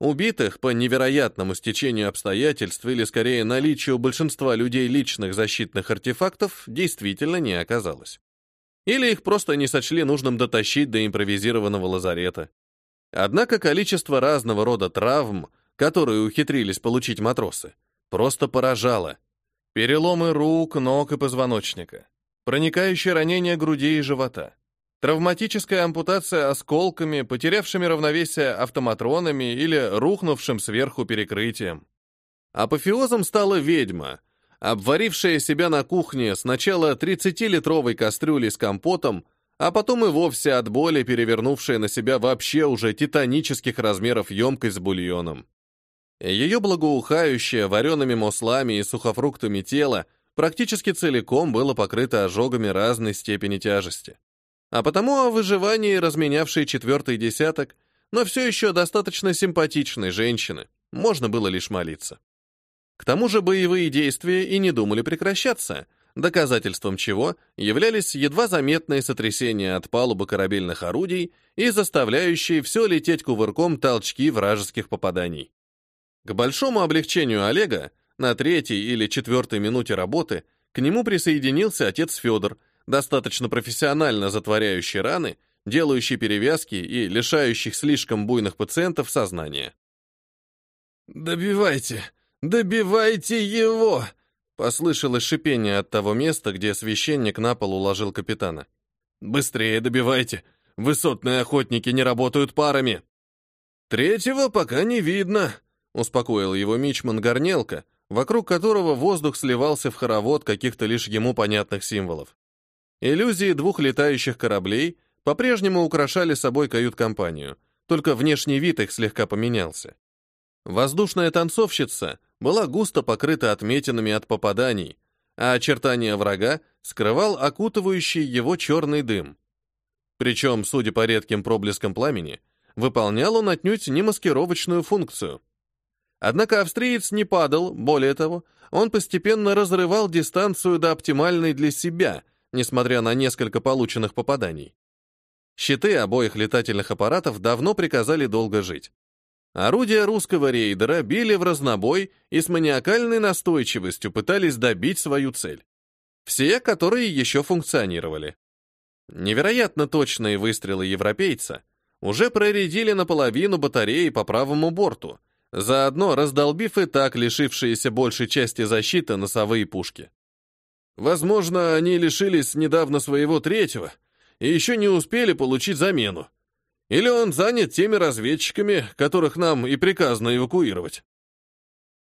Убитых по невероятному стечению обстоятельств или скорее наличию большинства людей личных защитных артефактов действительно не оказалось. Или их просто не сочли нужным дотащить до импровизированного лазарета. Однако количество разного рода травм, которые ухитрились получить матросы, просто поражало. Переломы рук, ног и позвоночника, проникающие ранения груди и живота, Травматическая ампутация осколками, потерявшими равновесие автоматронами или рухнувшим сверху перекрытием. Апофеозом стала ведьма, обварившая себя на кухне сначала 30-литровой кастрюлей с компотом, а потом и вовсе от боли перевернувшая на себя вообще уже титанических размеров емкость с бульоном. Ее благоухающее вареными маслами и сухофруктами тело практически целиком было покрыто ожогами разной степени тяжести а потому о выживании разменявшей четвертый десяток, но все еще достаточно симпатичной женщины, можно было лишь молиться. К тому же боевые действия и не думали прекращаться, доказательством чего являлись едва заметные сотрясения от палубы корабельных орудий и заставляющие все лететь кувырком толчки вражеских попаданий. К большому облегчению Олега на третьей или четвертой минуте работы к нему присоединился отец Федор, достаточно профессионально затворяющий раны, делающий перевязки и лишающих слишком буйных пациентов сознания.
«Добивайте! Добивайте его!» Послышалось шипение от того места, где священник на пол уложил капитана. «Быстрее добивайте! Высотные охотники не работают парами!»
«Третьего пока не видно», — успокоил его Мичман Горнелка, вокруг которого воздух сливался в хоровод каких-то лишь ему понятных символов. Иллюзии двух летающих кораблей по-прежнему украшали собой кают-компанию, только внешний вид их слегка поменялся. Воздушная танцовщица была густо покрыта отметинами от попаданий, а очертания врага скрывал окутывающий его черный дым. Причем, судя по редким проблескам пламени, выполнял он отнюдь не маскировочную функцию. Однако австриец не падал, более того, он постепенно разрывал дистанцию до оптимальной для себя, несмотря на несколько полученных попаданий. Щиты обоих летательных аппаратов давно приказали долго жить. Орудия русского рейдера били в разнобой и с маниакальной настойчивостью пытались добить свою цель. Все, которые еще функционировали. Невероятно точные выстрелы европейца уже проредили наполовину батареи по правому борту, заодно раздолбив и так лишившиеся большей части защиты носовые пушки. Возможно, они лишились недавно своего третьего и еще не успели получить замену. Или он занят теми разведчиками, которых нам и приказано эвакуировать.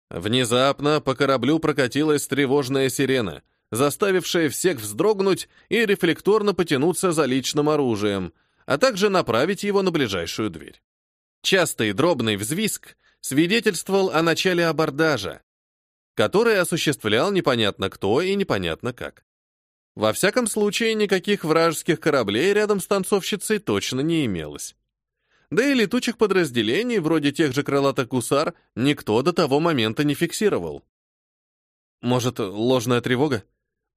Внезапно по кораблю прокатилась тревожная сирена, заставившая всех вздрогнуть и рефлекторно потянуться за личным оружием, а также направить его на ближайшую дверь. Частый дробный взвизг свидетельствовал о начале абордажа, который осуществлял непонятно кто и непонятно как. Во всяком случае, никаких вражеских кораблей рядом с танцовщицей точно не имелось. Да и летучих подразделений, вроде тех же крылатых гусар, никто до того момента не фиксировал. Может, ложная тревога?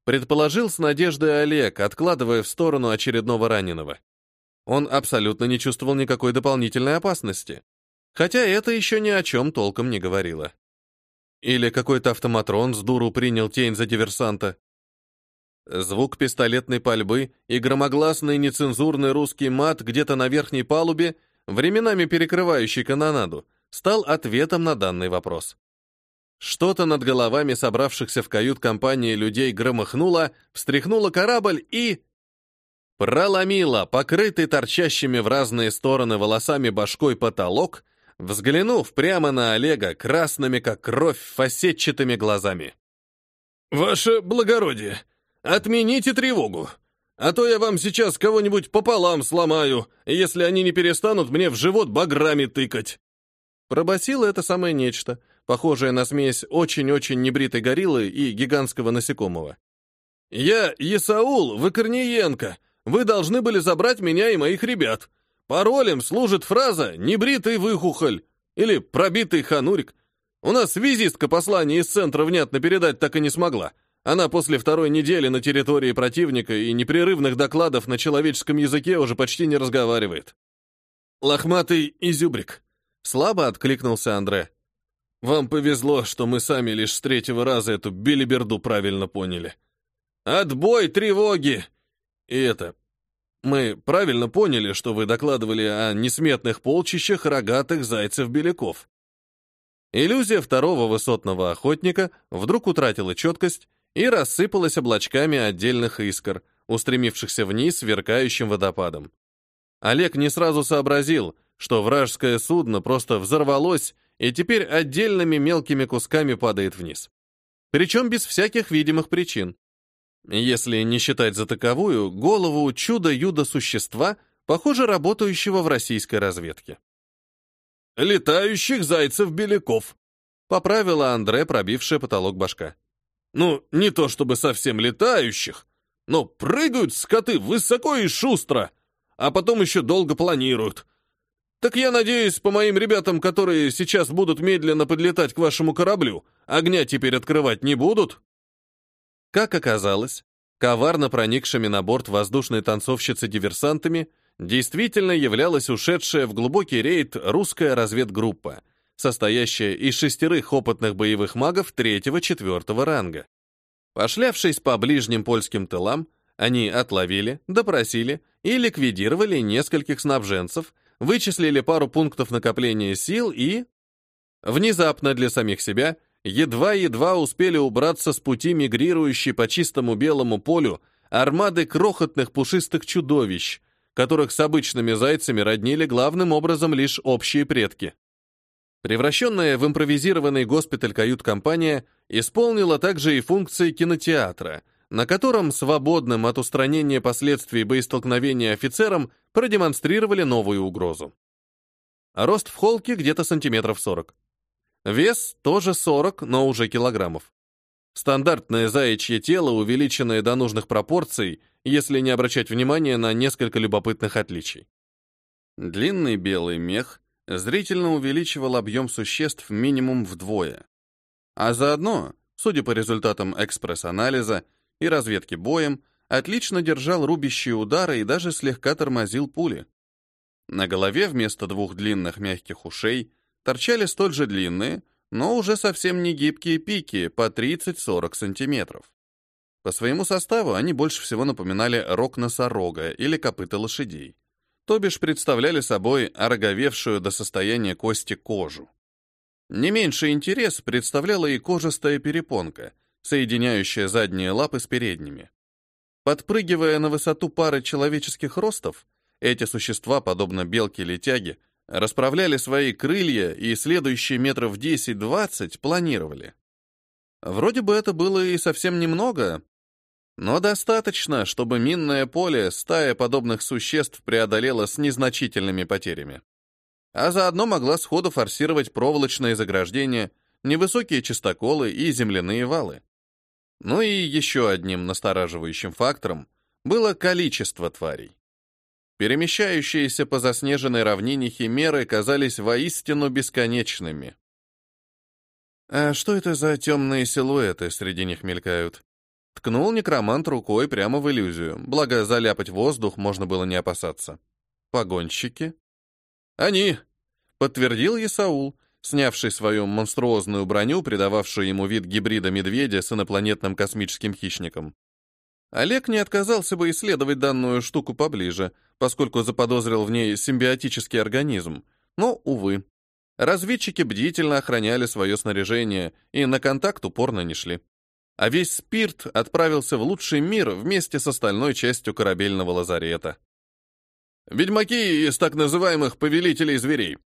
Предположил с надеждой Олег, откладывая в сторону очередного раненого. Он абсолютно не чувствовал никакой дополнительной опасности. Хотя это еще ни о чем толком не говорило. Или какой-то автоматрон с дуру принял тень за диверсанта. Звук пистолетной пальбы и громогласный нецензурный русский мат где-то на верхней палубе, временами перекрывающий канонаду, стал ответом на данный вопрос. Что-то над головами собравшихся в кают-компании людей громыхнуло, встряхнуло корабль и... Проломило покрытый торчащими в разные стороны волосами башкой потолок, взглянув прямо на Олега красными, как кровь, фасетчатыми глазами. «Ваше благородие!» Отмените тревогу, а то я вам сейчас кого-нибудь пополам сломаю, если они не перестанут мне в живот баграми тыкать».
Пробасило это самое нечто, похожее на смесь очень-очень небритой гориллы и гигантского насекомого.
«Я Исаул Выкорниенко. Вы должны были забрать меня и моих ребят. Паролем служит фраза «небритый выхухоль» или «пробитый ханурик». У нас визистка послание из центра внятно передать так и не смогла. Она после второй недели на территории противника и непрерывных докладов на человеческом языке уже почти не разговаривает. «Лохматый изюбрик», — слабо откликнулся Андре. «Вам повезло, что мы сами лишь с третьего раза эту билиберду правильно поняли. Отбой тревоги! И это... Мы правильно поняли, что вы докладывали о несметных полчищах рогатых зайцев-беляков». Иллюзия второго высотного охотника вдруг утратила четкость и рассыпалась облачками отдельных искр, устремившихся вниз сверкающим водопадом. Олег не сразу сообразил, что вражеское судно просто взорвалось и теперь отдельными мелкими кусками падает вниз. Причем без всяких видимых причин. Если не считать за таковую, голову чудо-юдо-существа, похоже, работающего в российской разведке. «Летающих зайцев-беляков», — поправила Андре, пробившая потолок башка. Ну, не то чтобы совсем летающих, но прыгают скоты высоко и шустро, а потом еще долго планируют. Так я надеюсь, по моим ребятам, которые сейчас будут медленно подлетать к вашему кораблю, огня теперь открывать не будут?
Как оказалось, коварно проникшими на борт воздушной танцовщицы диверсантами действительно являлась ушедшая в глубокий рейд русская разведгруппа, состоящая из шестерых опытных боевых магов третьего-четвертого ранга. Пошлявшись по ближним польским тылам, они отловили, допросили и ликвидировали нескольких снабженцев, вычислили пару пунктов накопления сил и... Внезапно для самих себя едва-едва успели убраться с пути мигрирующей по чистому белому полю армады крохотных пушистых чудовищ, которых с обычными зайцами роднили главным образом лишь общие предки.
Превращенная в импровизированный госпиталь кают-компания исполнила также и функции кинотеатра, на котором свободным от устранения последствий боестолкновения офицерам продемонстрировали новую угрозу. Рост в холке где-то сантиметров 40. Вес тоже 40, но уже килограммов. Стандартное заячье тело, увеличенное до нужных пропорций, если не обращать внимания на несколько любопытных отличий. Длинный белый мех зрительно увеличивал объем существ минимум вдвое. А заодно, судя по результатам экспресс-анализа и разведки боем, отлично держал рубящие удары и даже слегка тормозил пули. На голове вместо двух длинных мягких ушей торчали столь же длинные, но уже совсем не гибкие пики по 30-40 сантиметров. По своему составу они больше всего напоминали рог носорога или копыта лошадей, то бишь представляли собой ороговевшую до состояния кости кожу. Не меньший интерес представляла и кожистая перепонка, соединяющая задние лапы с передними. Подпрыгивая на высоту пары человеческих ростов, эти существа, подобно белке-летяге, расправляли свои крылья и следующие метров 10-20 планировали. Вроде бы это было и совсем немного, но достаточно, чтобы минное поле стая подобных существ преодолела с незначительными потерями. А заодно могла сходу форсировать проволочные заграждения, невысокие чистоколы и земляные валы. Ну и еще одним настораживающим фактором было количество тварей. Перемещающиеся по заснеженной равнине химеры казались воистину бесконечными. А что это за темные силуэты среди них мелькают? Ткнул некромант рукой прямо в иллюзию, благо заляпать воздух можно было не опасаться. Погонщики? Они! Подтвердил Исаул, снявший свою монструозную броню, придававшую ему вид гибрида медведя с инопланетным космическим хищником. Олег не отказался бы исследовать данную штуку поближе, поскольку заподозрил в ней симбиотический организм. Но, увы, разведчики бдительно охраняли свое снаряжение и на контакт упорно не шли. А весь спирт отправился в лучший мир вместе с остальной частью корабельного лазарета. Ведьмаки из так называемых повелителей зверей.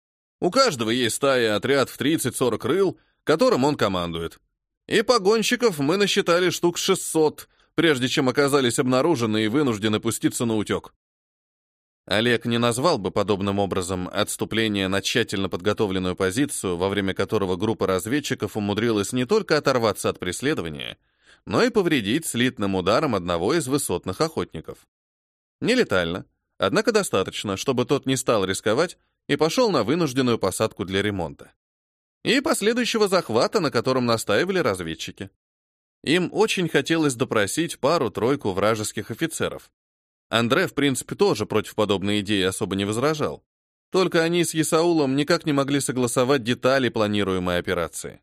У каждого есть стая, отряд в 30-40 крыл, которым он командует. И погонщиков мы насчитали штук 600, прежде чем оказались обнаружены и вынуждены пуститься на утек. Олег не назвал бы подобным образом отступление на тщательно подготовленную позицию, во время которого группа разведчиков умудрилась не только оторваться от преследования, но и повредить слитным ударом одного из высотных охотников. Нелетально, однако достаточно, чтобы тот не стал рисковать и пошел на вынужденную посадку для ремонта. И последующего захвата, на котором настаивали разведчики. Им очень хотелось допросить пару-тройку вражеских офицеров. Андре, в принципе, тоже против подобной идеи особо не возражал. Только они с Исаулом никак не могли согласовать детали планируемой операции.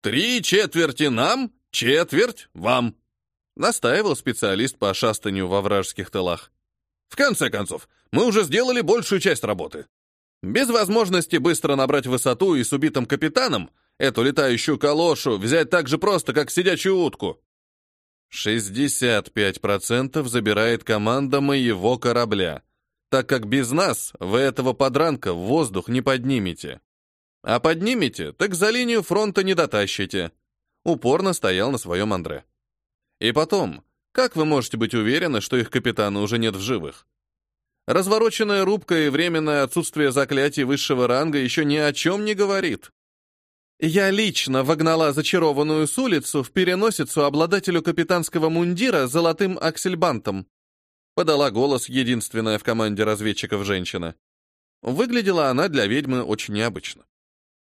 «Три четверти нам, четверть вам», — настаивал специалист по шастанию во вражеских тылах. «В конце концов, мы уже сделали большую часть работы. Без возможности быстро набрать высоту и с убитым капитаном Эту летающую калошу взять так же просто, как сидячую утку. 65% забирает команда моего корабля, так как без нас вы этого подранка в воздух не поднимете. А поднимете, так за линию фронта не дотащите. Упорно стоял на своем Андре. И потом, как вы можете быть уверены, что их капитана уже нет в живых? Развороченная рубка и временное отсутствие заклятий высшего ранга еще ни о чем не говорит. Я лично вогнала зачарованную с улицу в переносицу обладателю капитанского мундира золотым аксельбантом. Подала голос единственная в команде разведчиков женщина. Выглядела она для ведьмы очень необычно.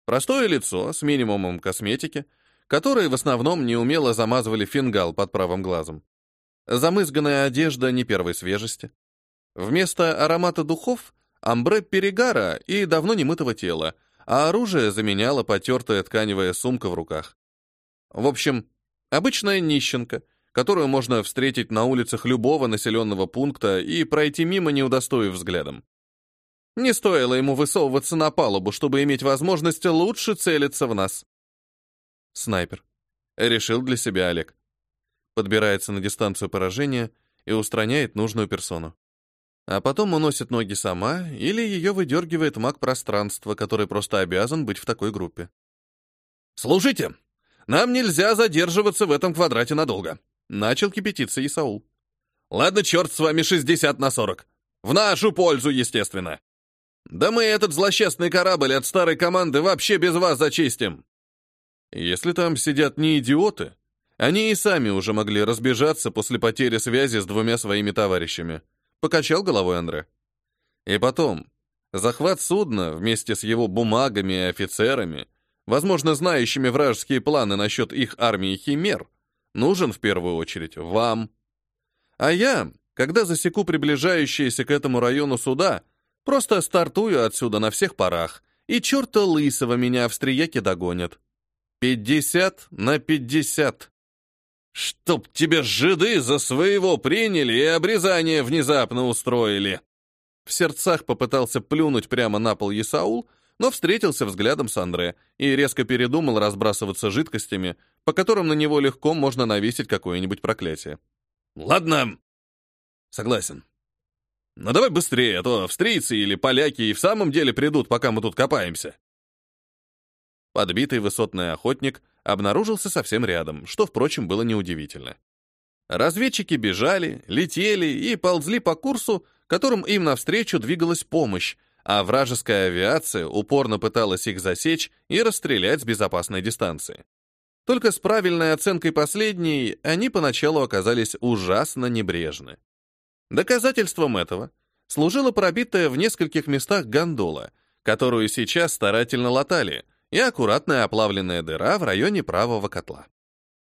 Простое лицо с минимумом косметики, которые в основном неумело замазывали фингал под правым глазом. Замызганная одежда не первой свежести. Вместо аромата духов — амбре перегара и давно немытого тела — а оружие заменяла потертая тканевая сумка в руках. В общем, обычная нищенка, которую можно встретить на улицах любого населенного пункта и пройти мимо, не удостоив взглядом. Не стоило ему высовываться на палубу, чтобы иметь возможность лучше целиться в нас. Снайпер. Решил для себя Олег. Подбирается на дистанцию поражения и устраняет нужную персону. А потом уносит ноги сама, или ее выдергивает маг пространства, который просто обязан быть в такой группе.
«Слушайте, нам нельзя задерживаться в этом квадрате надолго», — начал кипятиться Исаул. «Ладно, черт с вами 60 на 40. В нашу пользу, естественно. Да мы этот злосчастный корабль от старой команды вообще без вас зачистим».
Если там сидят не идиоты, они и сами уже могли разбежаться после потери связи с двумя своими товарищами. Покачал головой Андре. И потом, захват судна вместе с его бумагами и офицерами, возможно, знающими вражеские планы насчет их армии химер, нужен в первую очередь вам. А я, когда засеку приближающиеся к этому району суда, просто стартую отсюда на всех парах, и черта лысого меня австрияки догонят. Пятьдесят на пятьдесят.
«Чтоб тебе жиды за своего приняли и обрезание внезапно устроили!»
В сердцах попытался плюнуть прямо на пол Исаул, но встретился взглядом с Андре и резко передумал разбрасываться жидкостями, по которым на него легко можно навесить какое-нибудь проклятие.
«Ладно, согласен. Но давай быстрее, а то австрийцы или поляки и в самом деле придут, пока мы тут копаемся».
Подбитый высотный охотник обнаружился совсем рядом, что, впрочем, было неудивительно. Разведчики бежали, летели и ползли по курсу, которым им навстречу двигалась помощь, а вражеская авиация упорно пыталась их засечь и расстрелять с безопасной дистанции. Только с правильной оценкой последней они поначалу оказались ужасно небрежны. Доказательством этого служила пробитая в нескольких местах гондола, которую сейчас старательно латали — и аккуратная оплавленная дыра в районе правого котла.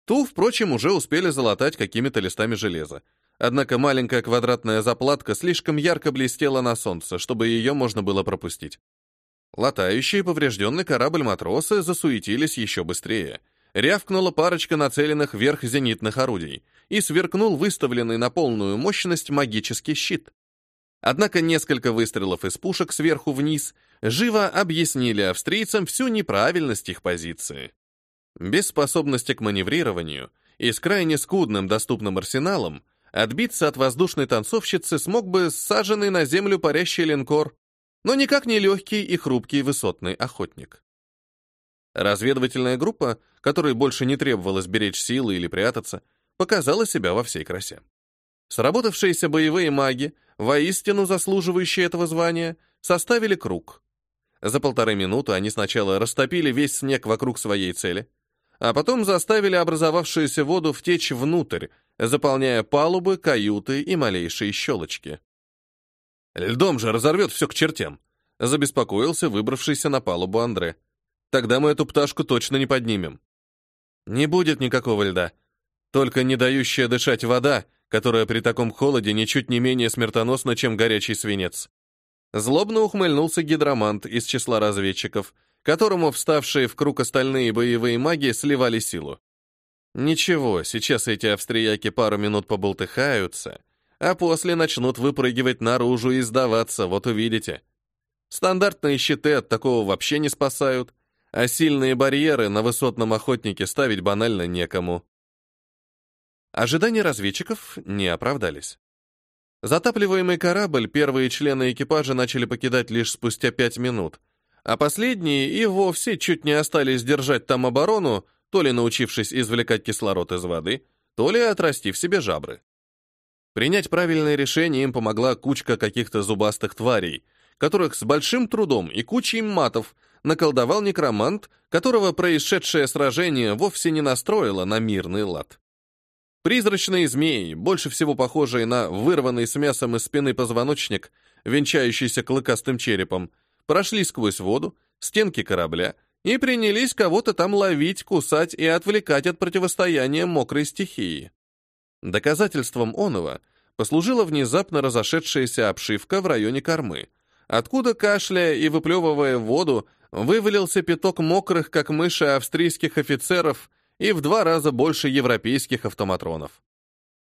Ту, впрочем, уже успели залатать какими-то листами железа. Однако маленькая квадратная заплатка слишком ярко блестела на солнце, чтобы ее можно было пропустить. Латающие поврежденный корабль матросы засуетились еще быстрее. Рявкнула парочка нацеленных вверх зенитных орудий, и сверкнул выставленный на полную мощность магический щит. Однако несколько выстрелов из пушек сверху вниз живо объяснили австрийцам всю неправильность их позиции. Без способности к маневрированию и с крайне скудным доступным арсеналом отбиться от воздушной танцовщицы смог бы саженный на землю парящий линкор, но никак не легкий и хрупкий высотный охотник. Разведывательная группа, которой больше не требовалось беречь силы или прятаться, показала себя во всей красе. Сработавшиеся боевые маги, воистину заслуживающие этого звания, составили круг. За полторы минуты они сначала растопили весь снег вокруг своей цели, а потом заставили образовавшуюся воду втечь внутрь, заполняя палубы, каюты и малейшие щелочки.
«Льдом же разорвет все к чертям», — забеспокоился выбравшийся на палубу Андре. «Тогда мы эту пташку точно не поднимем».
«Не будет никакого льда. Только не дающая дышать вода — которая при таком холоде ничуть не менее смертоносна, чем горячий свинец. Злобно ухмыльнулся гидромант из числа разведчиков, которому вставшие в круг остальные боевые маги сливали силу. Ничего, сейчас эти австрияки пару минут поболтыхаются, а после начнут выпрыгивать наружу и сдаваться, вот увидите. Стандартные щиты от такого вообще не спасают, а сильные барьеры на высотном охотнике ставить банально некому. Ожидания разведчиков не оправдались. Затапливаемый корабль первые члены экипажа начали покидать лишь спустя пять минут, а последние и вовсе чуть не остались держать там оборону, то ли научившись извлекать кислород из воды, то ли отрастив себе жабры. Принять правильное решение им помогла кучка каких-то зубастых тварей, которых с большим трудом и кучей матов наколдовал некромант, которого происшедшее сражение вовсе не настроило на мирный лад. Призрачные змеи, больше всего похожие на вырванный с мясом из спины позвоночник, венчающийся клыкастым черепом, прошли сквозь воду, стенки корабля и принялись кого-то там ловить, кусать и отвлекать от противостояния мокрой стихии. Доказательством оного послужила внезапно разошедшаяся обшивка в районе кормы, откуда, кашляя и выплевывая воду, вывалился пяток мокрых, как мыши, австрийских офицеров и в два раза больше европейских автоматронов.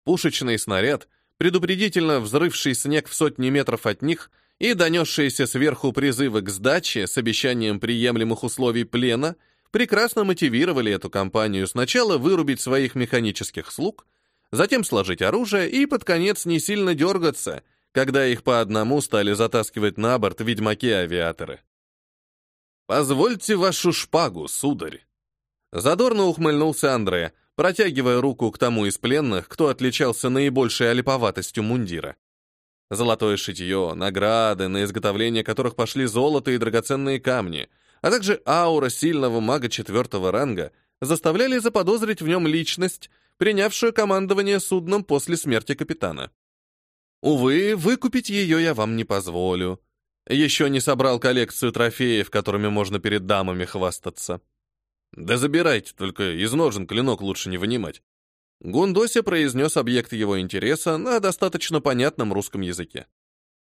Пушечный снаряд, предупредительно взрывший снег в сотни метров от них и донесшиеся сверху призывы к сдаче с обещанием приемлемых условий плена, прекрасно мотивировали эту компанию сначала вырубить своих механических слуг, затем сложить оружие и под конец не сильно дергаться, когда их по одному стали затаскивать на борт ведьмаки-авиаторы. «Позвольте вашу шпагу, сударь!» Задорно ухмыльнулся Андре, протягивая руку к тому из пленных, кто отличался наибольшей олиповатостью мундира. Золотое шитье, награды, на изготовление которых пошли золото и драгоценные камни, а также аура сильного мага четвертого ранга заставляли заподозрить в нем личность, принявшую командование судном после смерти капитана. Увы, выкупить ее я вам не позволю. Еще не собрал коллекцию трофеев, которыми можно перед дамами хвастаться. Да забирайте, только из ножен клинок лучше не вынимать. Гундося произнес объект его интереса на достаточно понятном русском языке.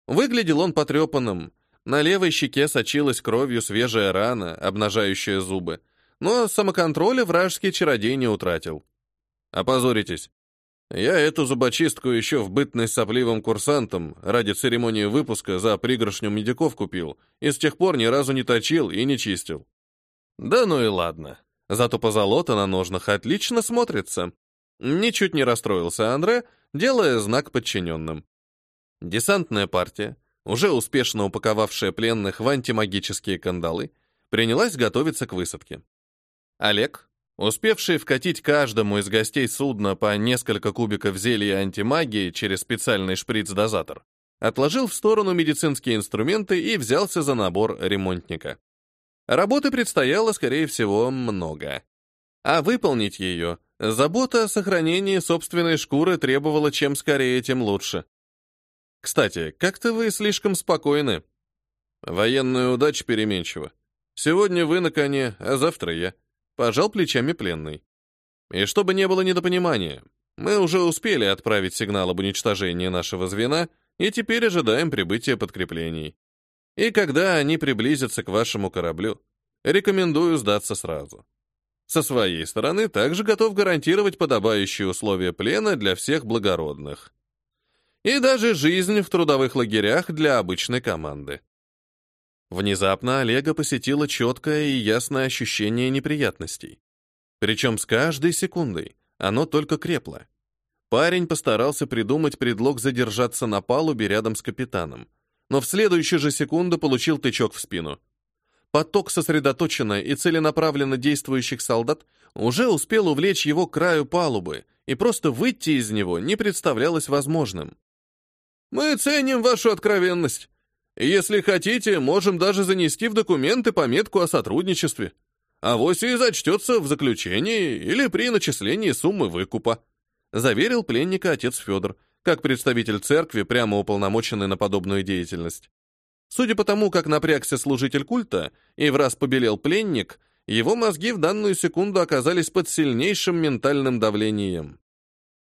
Выглядел он потрепанным. На левой щеке сочилась кровью свежая рана, обнажающая зубы. Но самоконтроля вражеский чародей не утратил. Опозоритесь. Я эту зубочистку еще в бытность сопливым курсантом ради церемонии выпуска за пригоршню медиков купил и с тех пор ни разу не точил и не чистил. Да ну и ладно. Зато позолота на ножнах отлично смотрится. Ничуть не расстроился Андре, делая знак подчиненным. Десантная партия, уже успешно упаковавшая пленных в антимагические кандалы, принялась готовиться к высадке. Олег, успевший вкатить каждому из гостей судна по несколько кубиков зелья антимагии через специальный шприц-дозатор, отложил в сторону медицинские инструменты и взялся за набор ремонтника. Работы предстояло, скорее всего, много. А выполнить ее, забота о сохранении собственной шкуры требовала чем скорее, тем лучше. Кстати, как-то вы слишком спокойны. Военная удача переменчива. Сегодня вы на коне, а завтра я. Пожал плечами пленный. И чтобы не было недопонимания, мы уже успели отправить сигнал об уничтожении нашего звена и теперь ожидаем прибытия подкреплений. И когда они приблизятся к вашему кораблю, рекомендую сдаться сразу. Со своей стороны также готов гарантировать подобающие условия плена для всех благородных. И даже жизнь в трудовых лагерях для обычной команды. Внезапно Олега посетило четкое и ясное ощущение неприятностей. Причем с каждой секундой оно только крепло. Парень постарался придумать предлог задержаться на палубе рядом с капитаном, но в следующую же секунду получил тычок в спину. Поток сосредоточенно и целенаправленно действующих солдат уже успел увлечь его к краю палубы, и просто выйти из него не представлялось возможным. «Мы ценим вашу откровенность. Если хотите, можем даже занести в документы пометку о сотрудничестве. А вось и зачтется в заключении или при начислении суммы выкупа», заверил пленника отец Федор, как представитель церкви, прямо уполномоченный на подобную деятельность. Судя по тому, как напрягся служитель культа и в раз побелел пленник, его мозги в данную секунду оказались под сильнейшим ментальным давлением.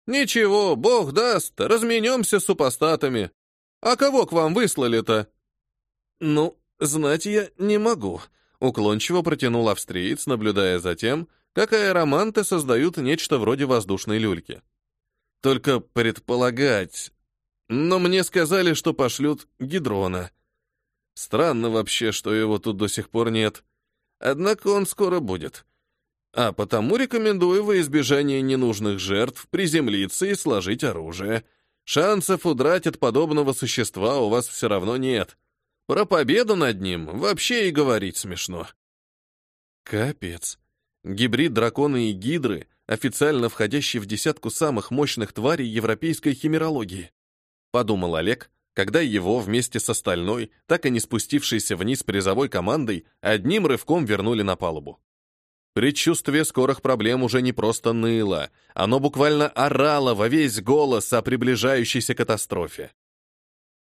«Ничего, бог даст, разменемся с супостатами. А кого к вам выслали-то?» «Ну, знать я не могу», — уклончиво протянул австриец, наблюдая за тем, как аэроманты создают нечто вроде воздушной люльки. Только предполагать. Но мне сказали, что пошлют гидрона. Странно вообще, что его тут до сих пор нет. Однако он скоро будет. А потому рекомендую во избежание ненужных жертв приземлиться и сложить оружие. Шансов удрать от подобного существа у вас все равно нет. Про победу над ним вообще и говорить смешно. Капец. Гибрид дракона и гидры — официально входящий в десятку самых мощных тварей европейской химерологии. Подумал Олег, когда его вместе с остальной, так и не спустившейся вниз призовой командой, одним рывком вернули на палубу. Предчувствие скорых проблем уже не просто ныло, оно буквально орало во весь голос о приближающейся катастрофе.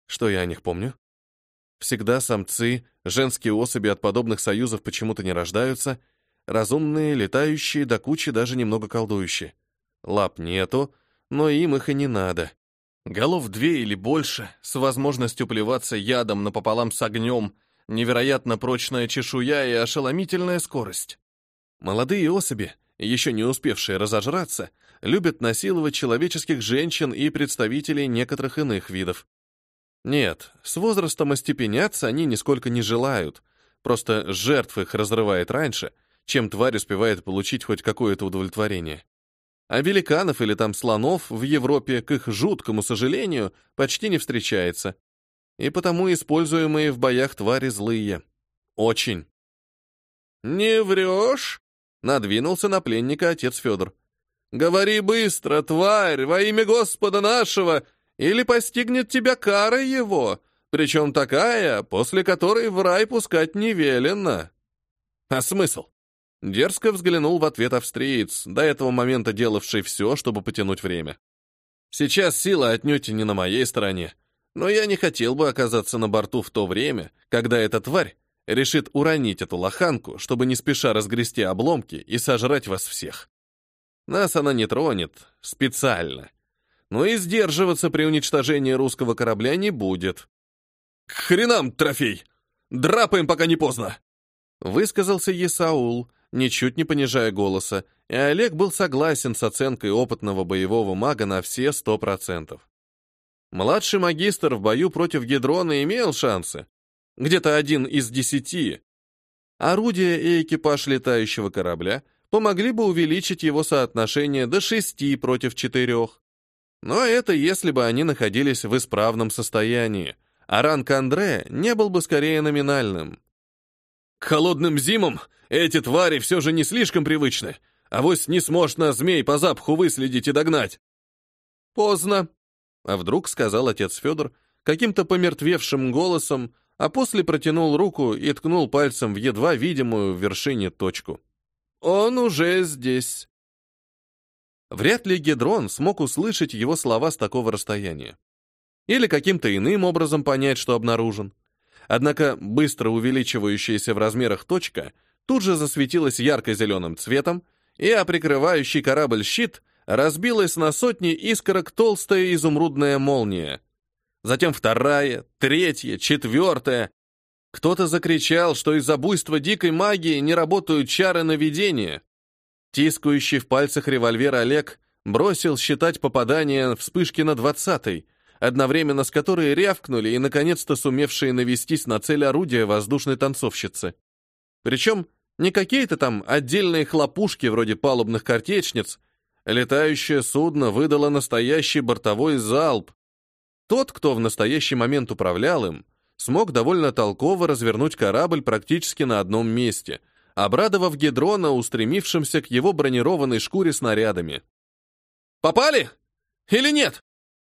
Что я о них помню? Всегда самцы, женские особи от подобных союзов почему-то не рождаются — Разумные, летающие, до кучи даже немного колдующие. Лап нету, но им их и не надо. Голов две или больше, с возможностью плеваться ядом напополам с огнем, невероятно прочная чешуя и ошеломительная скорость. Молодые особи, еще не успевшие разожраться, любят насиловать человеческих женщин и представителей некоторых иных видов. Нет, с возрастом остепеняться они нисколько не желают, просто жертв их разрывает раньше — чем тварь успевает получить хоть какое-то удовлетворение. а великанов или там слонов в Европе, к их жуткому сожалению, почти не встречается. И потому используемые в боях твари злые. Очень. «Не врешь?» — надвинулся на пленника отец Федор. «Говори быстро, тварь, во имя Господа нашего, или постигнет тебя кара его, причем такая, после которой в рай пускать не велено». «А смысл?» Дерзко взглянул в ответ австриец, до этого момента делавший все, чтобы потянуть время. «Сейчас сила отнюдь не на моей стороне, но я не хотел бы оказаться на борту в то время, когда эта тварь решит уронить эту лоханку, чтобы не спеша разгрести обломки и сожрать вас всех. Нас она не тронет, специально. Но и сдерживаться при уничтожении русского корабля не будет.
«К хренам, трофей! Драпаем, пока не поздно!»
Высказался Есаул, ничуть не понижая голоса, и Олег был согласен с оценкой опытного боевого мага на все сто процентов. Младший магистр в бою против Гедрона имел шансы. Где-то один из десяти. Орудия и экипаж летающего корабля помогли бы увеличить его соотношение до шести против четырех. Но это если бы они находились в исправном состоянии, а ранг Андре не был бы скорее номинальным.
Холодным зимам эти твари все же не слишком привычны, а вось не сможет нас змей по запаху выследить и догнать.
Поздно, а вдруг сказал отец Федор каким-то помертвевшим голосом, а после протянул руку и ткнул пальцем в едва видимую в вершине точку. Он уже здесь. Вряд ли Гедрон смог услышать его слова с такого расстояния. Или каким-то иным образом понять, что обнаружен. Однако быстро увеличивающаяся в размерах точка тут же засветилась ярко-зеленым цветом, и а прикрывающий корабль щит разбилась на сотни искорок толстая изумрудная молния. Затем вторая, третья, четвертая. Кто-то закричал, что из-за буйства дикой магии не работают чары наведения. Тискающий в пальцах револьвер Олег бросил считать попадания вспышки на двадцатой, одновременно с которой рявкнули и, наконец-то, сумевшие навестись на цель орудия воздушной танцовщицы. Причем не какие-то там отдельные хлопушки вроде палубных картечниц, летающее судно выдало настоящий бортовой залп. Тот, кто в настоящий момент управлял им, смог довольно толково развернуть корабль практически на одном месте, обрадовав Гедрона, устремившимся к его бронированной шкуре снарядами.
«Попали? Или нет?»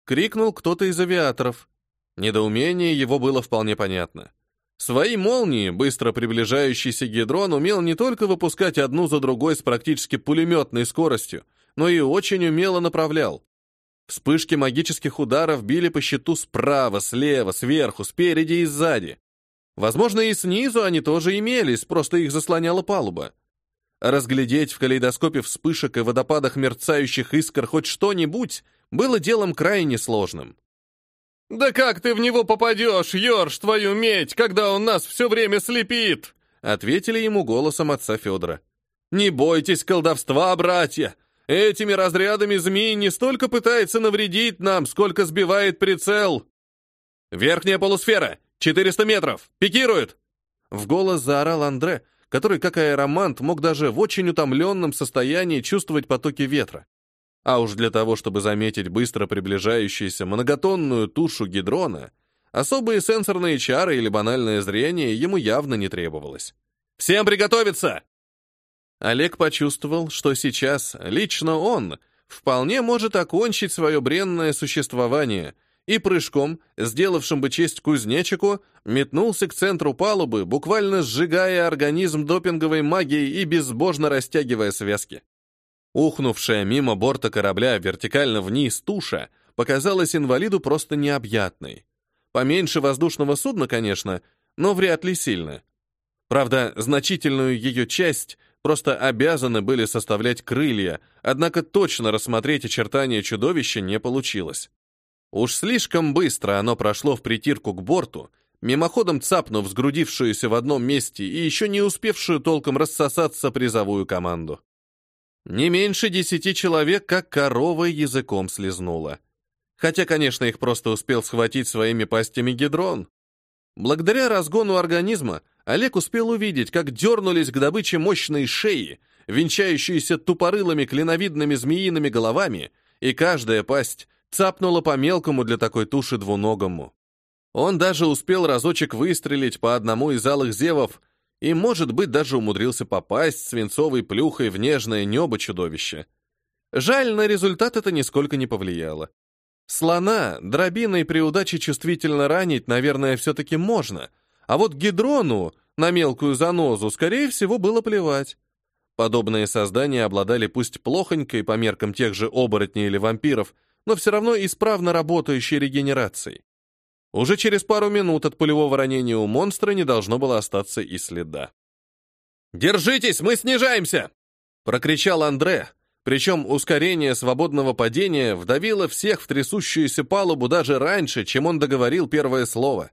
Крикнул кто-то из авиаторов. Недоумение его было вполне понятно. Свои молнии, быстро приближающийся Гидрон умел не только выпускать одну за другой с практически пулеметной скоростью, но и очень умело направлял. Вспышки магических ударов били по щиту справа, слева, сверху, спереди и сзади. Возможно, и снизу они тоже имелись, просто их заслоняла палуба. Разглядеть в калейдоскопе вспышек и водопадах мерцающих искр хоть что-нибудь было делом крайне сложным.
«Да как ты в него попадешь, Ёрш, твою медь, когда он нас все время слепит?»
ответили ему голосом отца Федора. «Не бойтесь колдовства, братья! Этими разрядами змей не столько пытается навредить нам, сколько сбивает прицел!» «Верхняя полусфера! 400 метров! Пикирует!» В голос заорал Андре, который, как аэромант, мог даже в очень утомленном состоянии чувствовать потоки ветра. А уж для того, чтобы заметить быстро приближающуюся многотонную тушу гидрона, особые сенсорные чары или банальное зрение ему явно не требовалось. «Всем приготовиться!» Олег почувствовал, что сейчас лично он вполне может окончить свое бренное существование и прыжком, сделавшим бы честь кузнечику, метнулся к центру палубы, буквально сжигая организм допинговой магией и безбожно растягивая связки. Ухнувшая мимо борта корабля вертикально вниз туша показалась инвалиду просто необъятной. Поменьше воздушного судна, конечно, но вряд ли сильно. Правда, значительную ее часть просто обязаны были составлять крылья, однако точно рассмотреть очертания чудовища не получилось. Уж слишком быстро оно прошло в притирку к борту, мимоходом цапнув сгрудившуюся в одном месте и еще не успевшую толком рассосаться призовую команду. Не меньше десяти человек, как корова, языком слезнула. Хотя, конечно, их просто успел схватить своими пастями гидрон. Благодаря разгону организма Олег успел увидеть, как дернулись к добыче мощные шеи, венчающиеся тупорылыми клиновидными змеиными головами, и каждая пасть цапнула по мелкому для такой туши двуногому. Он даже успел разочек выстрелить по одному из алых зевов и, может быть, даже умудрился попасть свинцовой плюхой в нежное небо чудовище. Жаль, на результат это нисколько не повлияло. Слона дробиной при удаче чувствительно ранить, наверное, все-таки можно, а вот гидрону на мелкую занозу, скорее всего, было плевать. Подобные создания обладали пусть плохонькой по меркам тех же оборотней или вампиров, но все равно исправно работающей регенерацией. Уже через пару минут от пулевого ранения у монстра не должно было остаться и следа. «Держитесь, мы снижаемся!» — прокричал Андре, причем ускорение свободного падения вдавило всех в трясущуюся палубу даже раньше, чем он договорил первое слово.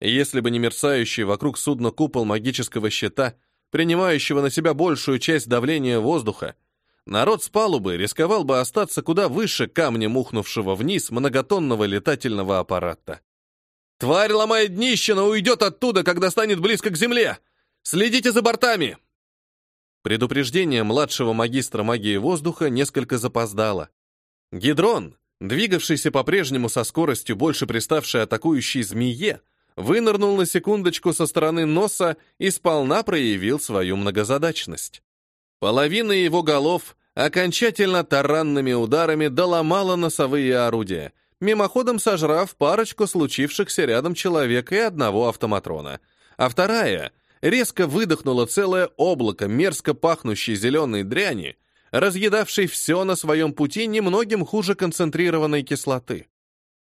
Если бы не мерцающий вокруг судна купол магического щита, принимающего на себя большую часть давления воздуха, народ с палубы рисковал бы остаться куда выше камня, мухнувшего вниз многотонного летательного аппарата. Тварь ломает днище, но уйдет оттуда, когда станет близко к земле. Следите за бортами!» Предупреждение младшего магистра магии воздуха несколько запоздало. Гидрон, двигавшийся по-прежнему со скоростью, больше приставшей атакующей змее, вынырнул на секундочку со стороны носа и сполна проявил свою многозадачность. Половина его голов окончательно таранными ударами доломала носовые орудия, мимоходом сожрав парочку случившихся рядом человека и одного автоматрона, а вторая резко выдохнула целое облако мерзко пахнущей зеленой дряни, разъедавшей все на своем пути немногим хуже концентрированной кислоты.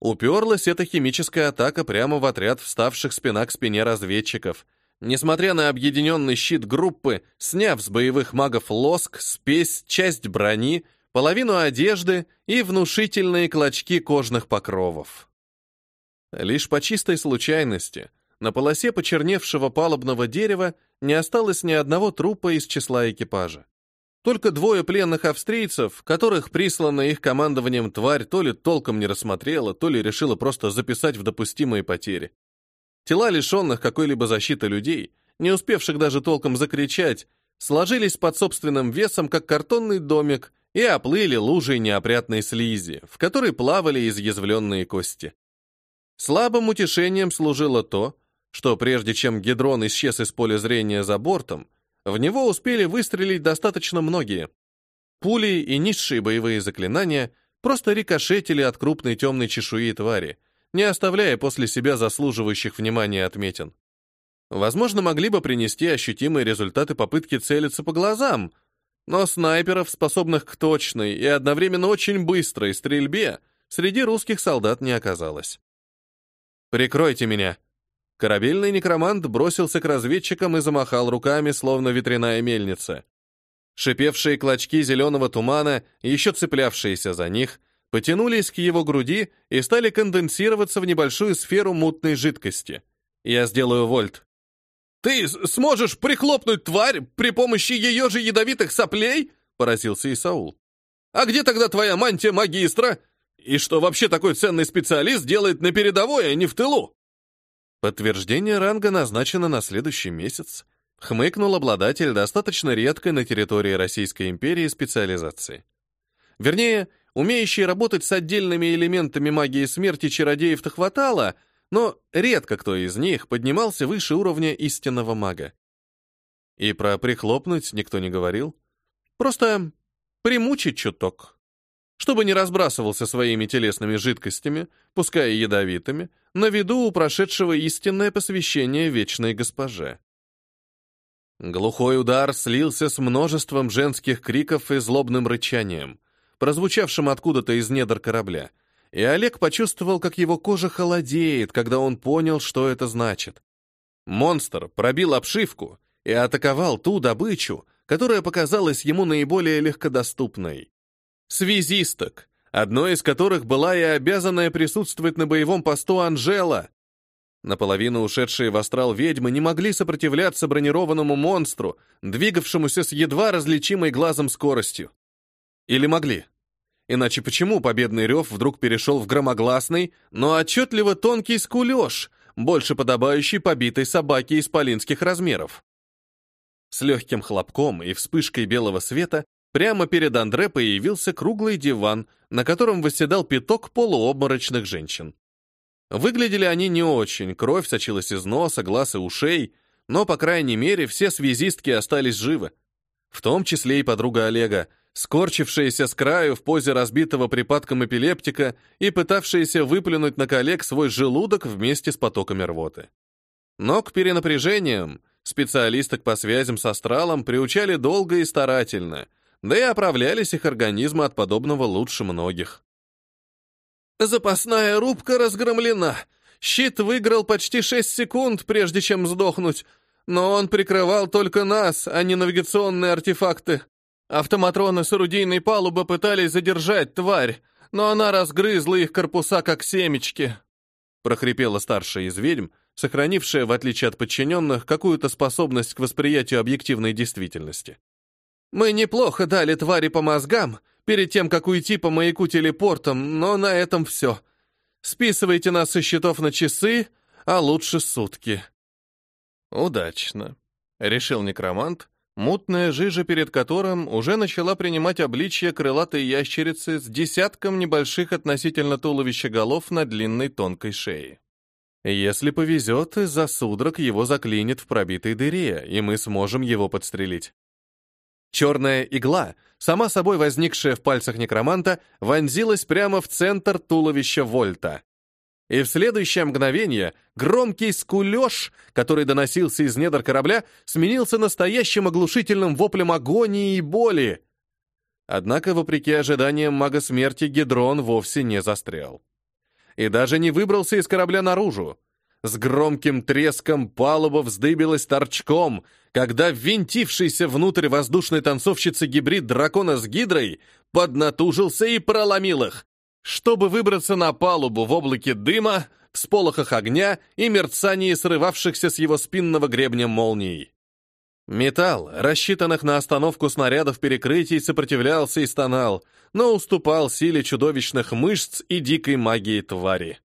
Уперлась эта химическая атака прямо в отряд вставших спина к спине разведчиков. Несмотря на объединенный щит группы, сняв с боевых магов лоск, спесь, часть брони, половину одежды и внушительные клочки кожных покровов. Лишь по чистой случайности на полосе почерневшего палубного дерева не осталось ни одного трупа из числа экипажа. Только двое пленных австрийцев, которых присланная их командованием тварь то ли толком не рассмотрела, то ли решила просто записать в допустимые потери. Тела лишенных какой-либо защиты людей, не успевших даже толком закричать, сложились под собственным весом, как картонный домик, и оплыли лужей неопрятной слизи, в которой плавали изъязвленные кости. Слабым утешением служило то, что прежде чем гидрон исчез из поля зрения за бортом, в него успели выстрелить достаточно многие. Пули и низшие боевые заклинания просто рикошетили от крупной темной чешуи твари, не оставляя после себя заслуживающих внимания отметин. Возможно, могли бы принести ощутимые результаты попытки целиться по глазам, но снайперов, способных к точной и одновременно очень быстрой стрельбе, среди русских солдат не оказалось. «Прикройте меня!» Корабельный некромант бросился к разведчикам и замахал руками, словно ветряная мельница. Шипевшие клочки зеленого тумана, еще цеплявшиеся за них, потянулись к его груди и стали конденсироваться в небольшую сферу мутной жидкости. Я сделаю вольт. «Ты сможешь прихлопнуть тварь при помощи ее же ядовитых соплей?» — поразился Исаул. «А где тогда твоя мантия магистра? И что вообще такой ценный специалист делает на передовой, а не в тылу?» Подтверждение ранга назначено на следующий месяц. Хмыкнул обладатель достаточно редкой на территории Российской империи специализации. Вернее, умеющий работать с отдельными элементами магии смерти чародеев-то хватало — но редко кто из них поднимался выше уровня истинного мага. И про прихлопнуть никто не говорил. Просто примучить чуток. Чтобы не разбрасывался своими телесными жидкостями, пускай и ядовитыми, на виду у прошедшего истинное посвящение вечной госпоже. Глухой удар слился с множеством женских криков и злобным рычанием, прозвучавшим откуда-то из недр корабля, и Олег почувствовал, как его кожа холодеет, когда он понял, что это значит. Монстр пробил обшивку и атаковал ту добычу, которая показалась ему наиболее легкодоступной. Связисток, одной из которых была и обязанная присутствовать на боевом посту Анжела. Наполовину ушедшие в астрал ведьмы не могли сопротивляться бронированному монстру, двигавшемуся с едва различимой глазом скоростью. Или могли? Иначе почему победный рев вдруг перешел в громогласный, но отчетливо тонкий скулеж, больше подобающий побитой собаке исполинских размеров? С легким хлопком и вспышкой белого света прямо перед Андре появился круглый диван, на котором восседал пяток полуобморочных женщин. Выглядели они не очень, кровь сочилась из носа, глаз и ушей, но, по крайней мере, все связистки остались живы. В том числе и подруга Олега, скорчившаяся с краю в позе разбитого припадком эпилептика и пытавшаяся выплюнуть на коллег свой желудок вместе с потоками рвоты. Но к перенапряжениям специалисток по связям с астралом приучали долго и старательно, да и оправлялись их организмы от подобного лучше многих. Запасная рубка разгромлена. Щит выиграл почти 6 секунд, прежде чем сдохнуть, но он прикрывал только нас, а не навигационные артефакты. Автоматроны с орудийной палубы пытались задержать тварь, но она разгрызла их корпуса, как семечки. Прохрипела старшая из ведьм, сохранившая, в отличие от подчиненных, какую-то способность к восприятию объективной действительности. «Мы неплохо дали твари по мозгам, перед тем, как уйти по маяку телепортом, но на этом все. Списывайте нас со счетов на часы, а лучше сутки». «Удачно», — решил некромант, мутная жижа перед которым уже начала принимать обличье крылатой ящерицы с десятком небольших относительно туловища голов на длинной тонкой шее. Если повезет, из-за судорог его заклинит в пробитой дыре, и мы сможем его подстрелить. Черная игла, сама собой возникшая в пальцах некроманта, вонзилась прямо в центр туловища Вольта. И в следующее мгновение громкий скулеж, который доносился из недр корабля, сменился настоящим оглушительным воплем агонии и боли. Однако, вопреки ожиданиям мага смерти, Гидрон вовсе не застрял. И даже не выбрался из корабля наружу. С громким треском палуба вздыбилась торчком, когда ввинтившийся внутрь воздушной танцовщицы гибрид дракона с гидрой поднатужился и проломил их, чтобы выбраться на палубу в облаке дыма, всполохах огня и мерцании срывавшихся с его спинного гребня молний. Металл, рассчитанных на остановку снарядов перекрытий, сопротивлялся и стонал, но уступал силе чудовищных мышц и дикой магии твари.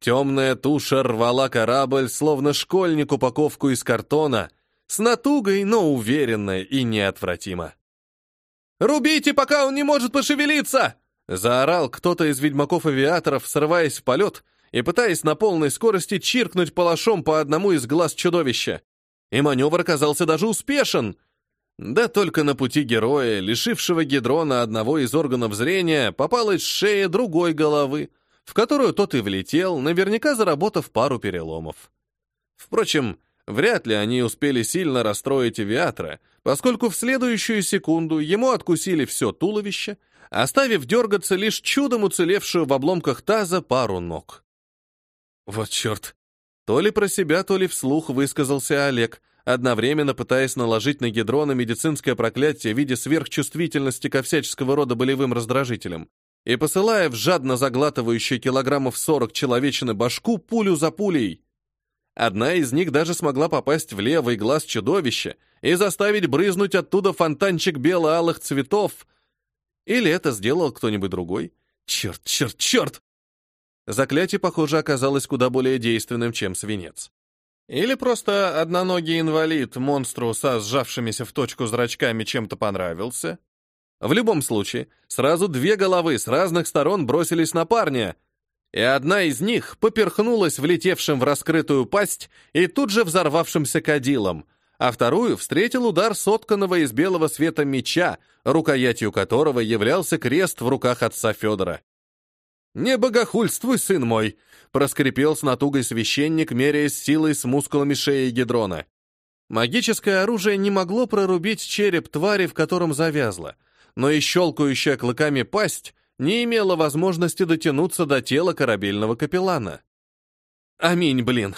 Темная туша рвала корабль, словно школьник упаковку из картона, с натугой, но уверенно и неотвратимо. «Рубите, пока он не может пошевелиться!» Заорал кто-то из ведьмаков-авиаторов, срываясь в полет и пытаясь на полной скорости чиркнуть палашом по одному из глаз чудовища. И маневр оказался даже успешен. Да только на пути героя, лишившего Гидрона одного из органов зрения, попалась шея другой головы, в которую тот и влетел, наверняка заработав пару переломов. Впрочем, Вряд ли они успели сильно расстроить авиатора, поскольку в следующую секунду ему откусили все туловище, оставив дергаться лишь чудом уцелевшую в обломках таза пару ног. Вот черт! То ли про себя, то ли вслух высказался Олег, одновременно пытаясь наложить на Гедрона медицинское проклятие в виде сверхчувствительности ко всяческого рода болевым раздражителям и посылая в жадно заглатывающую килограммов 40 человечины башку пулю за пулей. Одна из них даже смогла попасть в левый глаз чудовища и заставить брызнуть оттуда фонтанчик бело-алых цветов. Или это сделал кто-нибудь другой? Черт, черт, черт! Заклятие, похоже, оказалось куда более действенным, чем свинец. Или просто одноногий инвалид монстру со сжавшимися в точку зрачками чем-то понравился. В любом случае, сразу две головы с разных сторон бросились на парня — и одна из них поперхнулась влетевшим в раскрытую пасть и тут же взорвавшимся кадилом, а вторую встретил удар сотканного из белого света меча, рукоятью которого являлся крест в руках отца Федора. «Не богохульствуй, сын мой!» — проскрипел с натугой священник, меряясь силой с мускулами шеи Гедрона. Магическое оружие не могло прорубить череп твари, в котором завязло, но и щелкающая клыками пасть не имела возможности дотянуться до тела корабельного капеллана. «Аминь, блин!»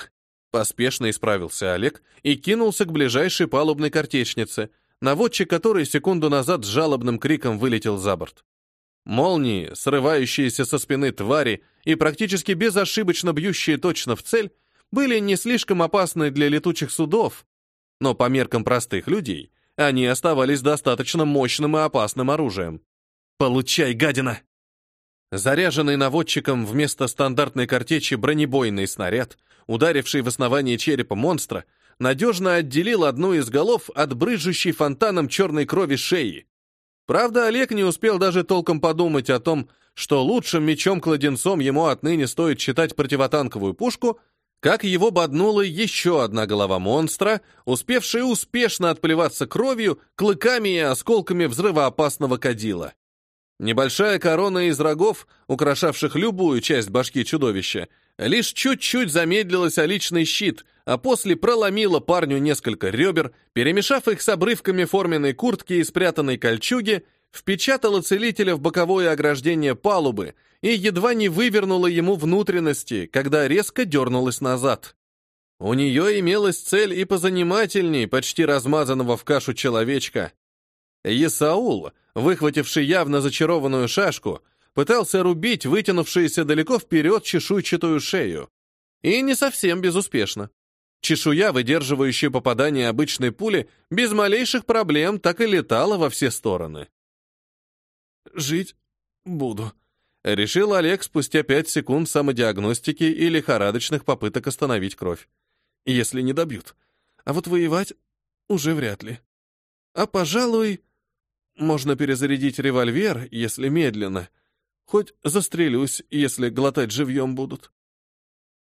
Поспешно исправился Олег и кинулся к ближайшей палубной картечнице, наводчик которой секунду назад с жалобным криком вылетел за борт. Молнии, срывающиеся со спины твари и практически безошибочно бьющие точно в цель, были не слишком опасны для летучих судов, но по меркам простых людей они оставались достаточно мощным и опасным оружием. «Получай, гадина!» Заряженный наводчиком вместо стандартной картечи бронебойный снаряд, ударивший в основание черепа монстра,
надежно отделил одну из голов от брыжущей фонтаном черной крови шеи. Правда, Олег не успел даже толком подумать о том, что лучшим мечом-кладенцом ему отныне стоит считать противотанковую пушку, как его боднула еще одна голова монстра, успевшая успешно отплеваться кровью, клыками и осколками взрывоопасного кадила. Небольшая корона из рогов, украшавших любую часть башки чудовища, лишь чуть-чуть замедлилась о личный щит, а после проломила парню несколько ребер, перемешав их с обрывками форменной куртки и спрятанной кольчуги, впечатала целителя в боковое ограждение палубы и едва не вывернула ему внутренности, когда резко дернулась назад. У нее имелась цель и позанимательней почти размазанного в кашу человечка. Есаул, выхвативший явно зачарованную шашку, пытался рубить вытянувшуюся далеко вперед чешуйчатую шею. И не совсем безуспешно. Чешуя, выдерживающая попадание обычной пули, без малейших проблем так и летала во все стороны. «Жить буду», — решил Олег спустя пять секунд самодиагностики и лихорадочных попыток остановить кровь. «Если не добьют. А вот воевать уже вряд ли. А, пожалуй, можно перезарядить револьвер, если медленно. Хоть застрелюсь, если глотать живьем будут.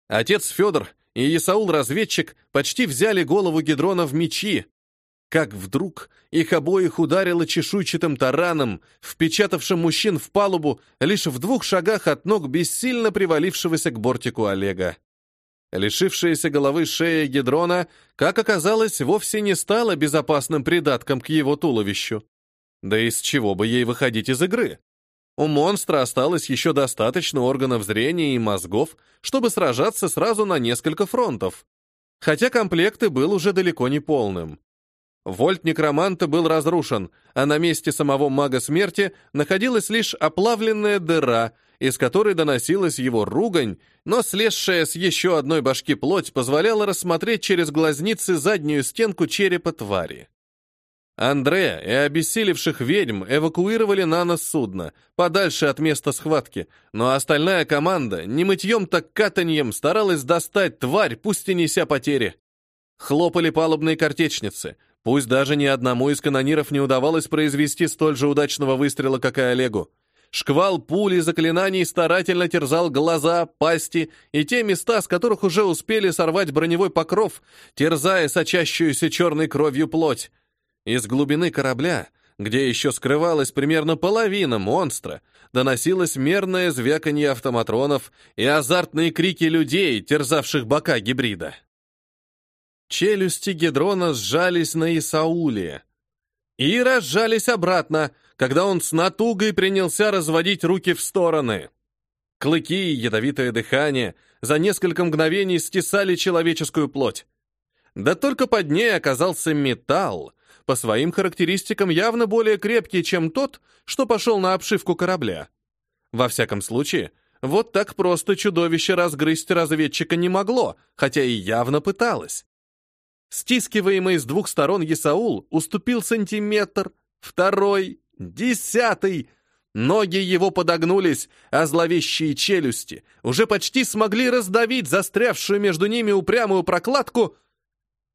Отец Федор и Исаул-разведчик почти взяли голову Гедрона в мечи, как вдруг их обоих ударило чешуйчатым тараном, впечатавшим мужчин в палубу лишь в двух шагах от ног бессильно привалившегося к бортику Олега. Лишившаяся головы шея Гедрона, как оказалось, вовсе не стала безопасным придатком к его туловищу. Да из чего бы ей выходить из игры? У монстра осталось еще достаточно органов зрения и мозгов, чтобы сражаться сразу на несколько фронтов. Хотя комплект и был уже далеко не полным. Вольт некроманта был разрушен, а на месте самого мага смерти находилась лишь оплавленная дыра, из которой доносилась его ругань, но слезшая с еще одной башки плоть позволяла рассмотреть через глазницы заднюю стенку черепа твари. Андре и обессилевших ведьм эвакуировали на нос судно, подальше от места схватки, но остальная команда не мытьем так катаньем старалась достать тварь, пусть и неся потери. Хлопали палубные картечницы, пусть даже ни одному из канониров не удавалось произвести столь же удачного выстрела, как и Олегу. Шквал пули и заклинаний старательно терзал глаза, пасти и те места, с которых уже успели сорвать броневой покров, терзая сочащуюся черной кровью плоть. Из глубины корабля, где еще скрывалась примерно половина монстра, доносилось мерное звяканье автоматронов и азартные крики людей, терзавших бока гибрида. Челюсти Гедрона сжались на Исауле и разжались обратно, когда он с натугой принялся разводить руки в стороны. Клыки и ядовитое дыхание за несколько мгновений стесали человеческую плоть. Да только под ней оказался металл, по своим характеристикам явно более крепкий, чем тот, что пошел на обшивку корабля. Во всяком случае, вот так просто чудовище разгрызть разведчика не могло, хотя и явно пыталось. Стискиваемый с двух сторон Исаул уступил сантиметр, второй, десятый. Ноги его подогнулись, а зловещие челюсти уже почти смогли раздавить застрявшую между ними упрямую прокладку,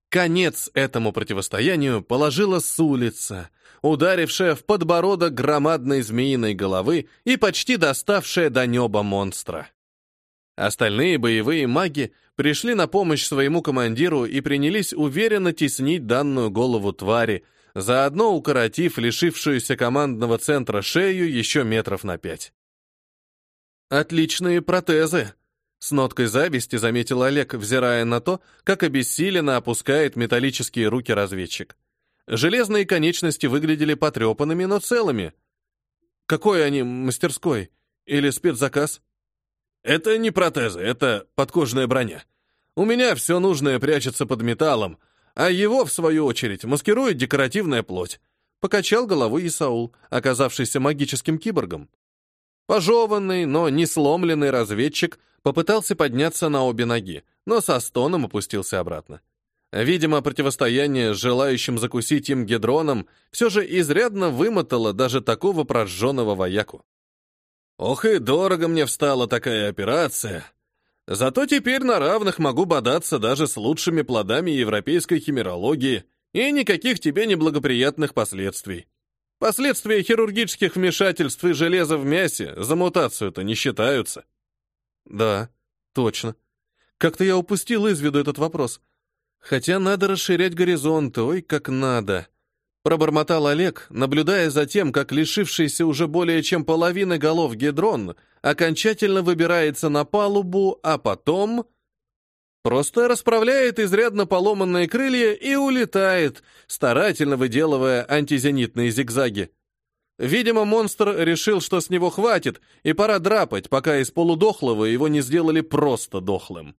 Конец этому противостоянию положила с улица, ударившая в подбородок громадной змеиной головы и почти доставшая до неба монстра. Остальные боевые маги пришли на помощь своему командиру и принялись уверенно теснить данную голову твари, заодно укоротив лишившуюся командного центра шею еще метров на пять. «Отличные протезы!» С ноткой зависти заметил Олег, взирая на то, как обессиленно опускает металлические руки разведчик. Железные конечности выглядели потрепанными, но целыми. Какой они мастерской? Или спецзаказ? Это не протезы, это подкожная броня. У меня все нужное прячется под металлом, а его, в свою очередь, маскирует декоративная плоть. Покачал головой Исаул, оказавшийся магическим киборгом. Пожеванный, но не сломленный разведчик Попытался подняться на обе ноги, но со стоном опустился обратно. Видимо, противостояние с желающим закусить им гедроном все же изрядно вымотало даже такого прожженного вояку. «Ох и дорого мне встала такая операция!»
Зато теперь на равных могу бодаться даже с лучшими плодами европейской химерологии, и никаких тебе неблагоприятных последствий. Последствия хирургических вмешательств и железа в мясе за мутацию-то не считаются.
Да, точно. Как-то я упустил из виду этот вопрос. Хотя надо расширять горизонты, ой, как надо. Пробормотал Олег, наблюдая за тем, как лишившийся уже более чем половины голов гидрон окончательно выбирается на палубу, а потом... Просто расправляет изрядно поломанные крылья и улетает, старательно выделывая антизенитные зигзаги. Видимо, монстр решил, что с него хватит, и пора драпать, пока из полудохлого его не сделали просто дохлым.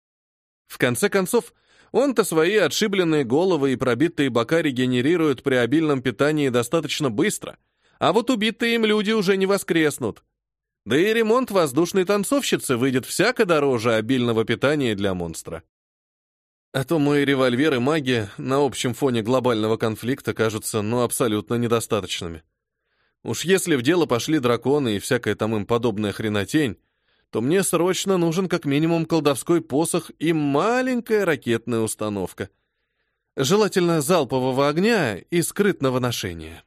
В конце концов, он-то свои отшибленные головы и пробитые бока регенерирует при обильном питании достаточно быстро, а вот убитые им люди уже не воскреснут. Да и ремонт воздушной танцовщицы выйдет всяко дороже обильного питания для монстра. А то мои револьверы маги на общем фоне глобального конфликта кажутся, ну, абсолютно недостаточными. Уж если в дело пошли драконы и всякая там им подобная хренотень, то мне срочно нужен как минимум колдовской посох и маленькая ракетная установка. Желательно залпового огня и скрытного ношения.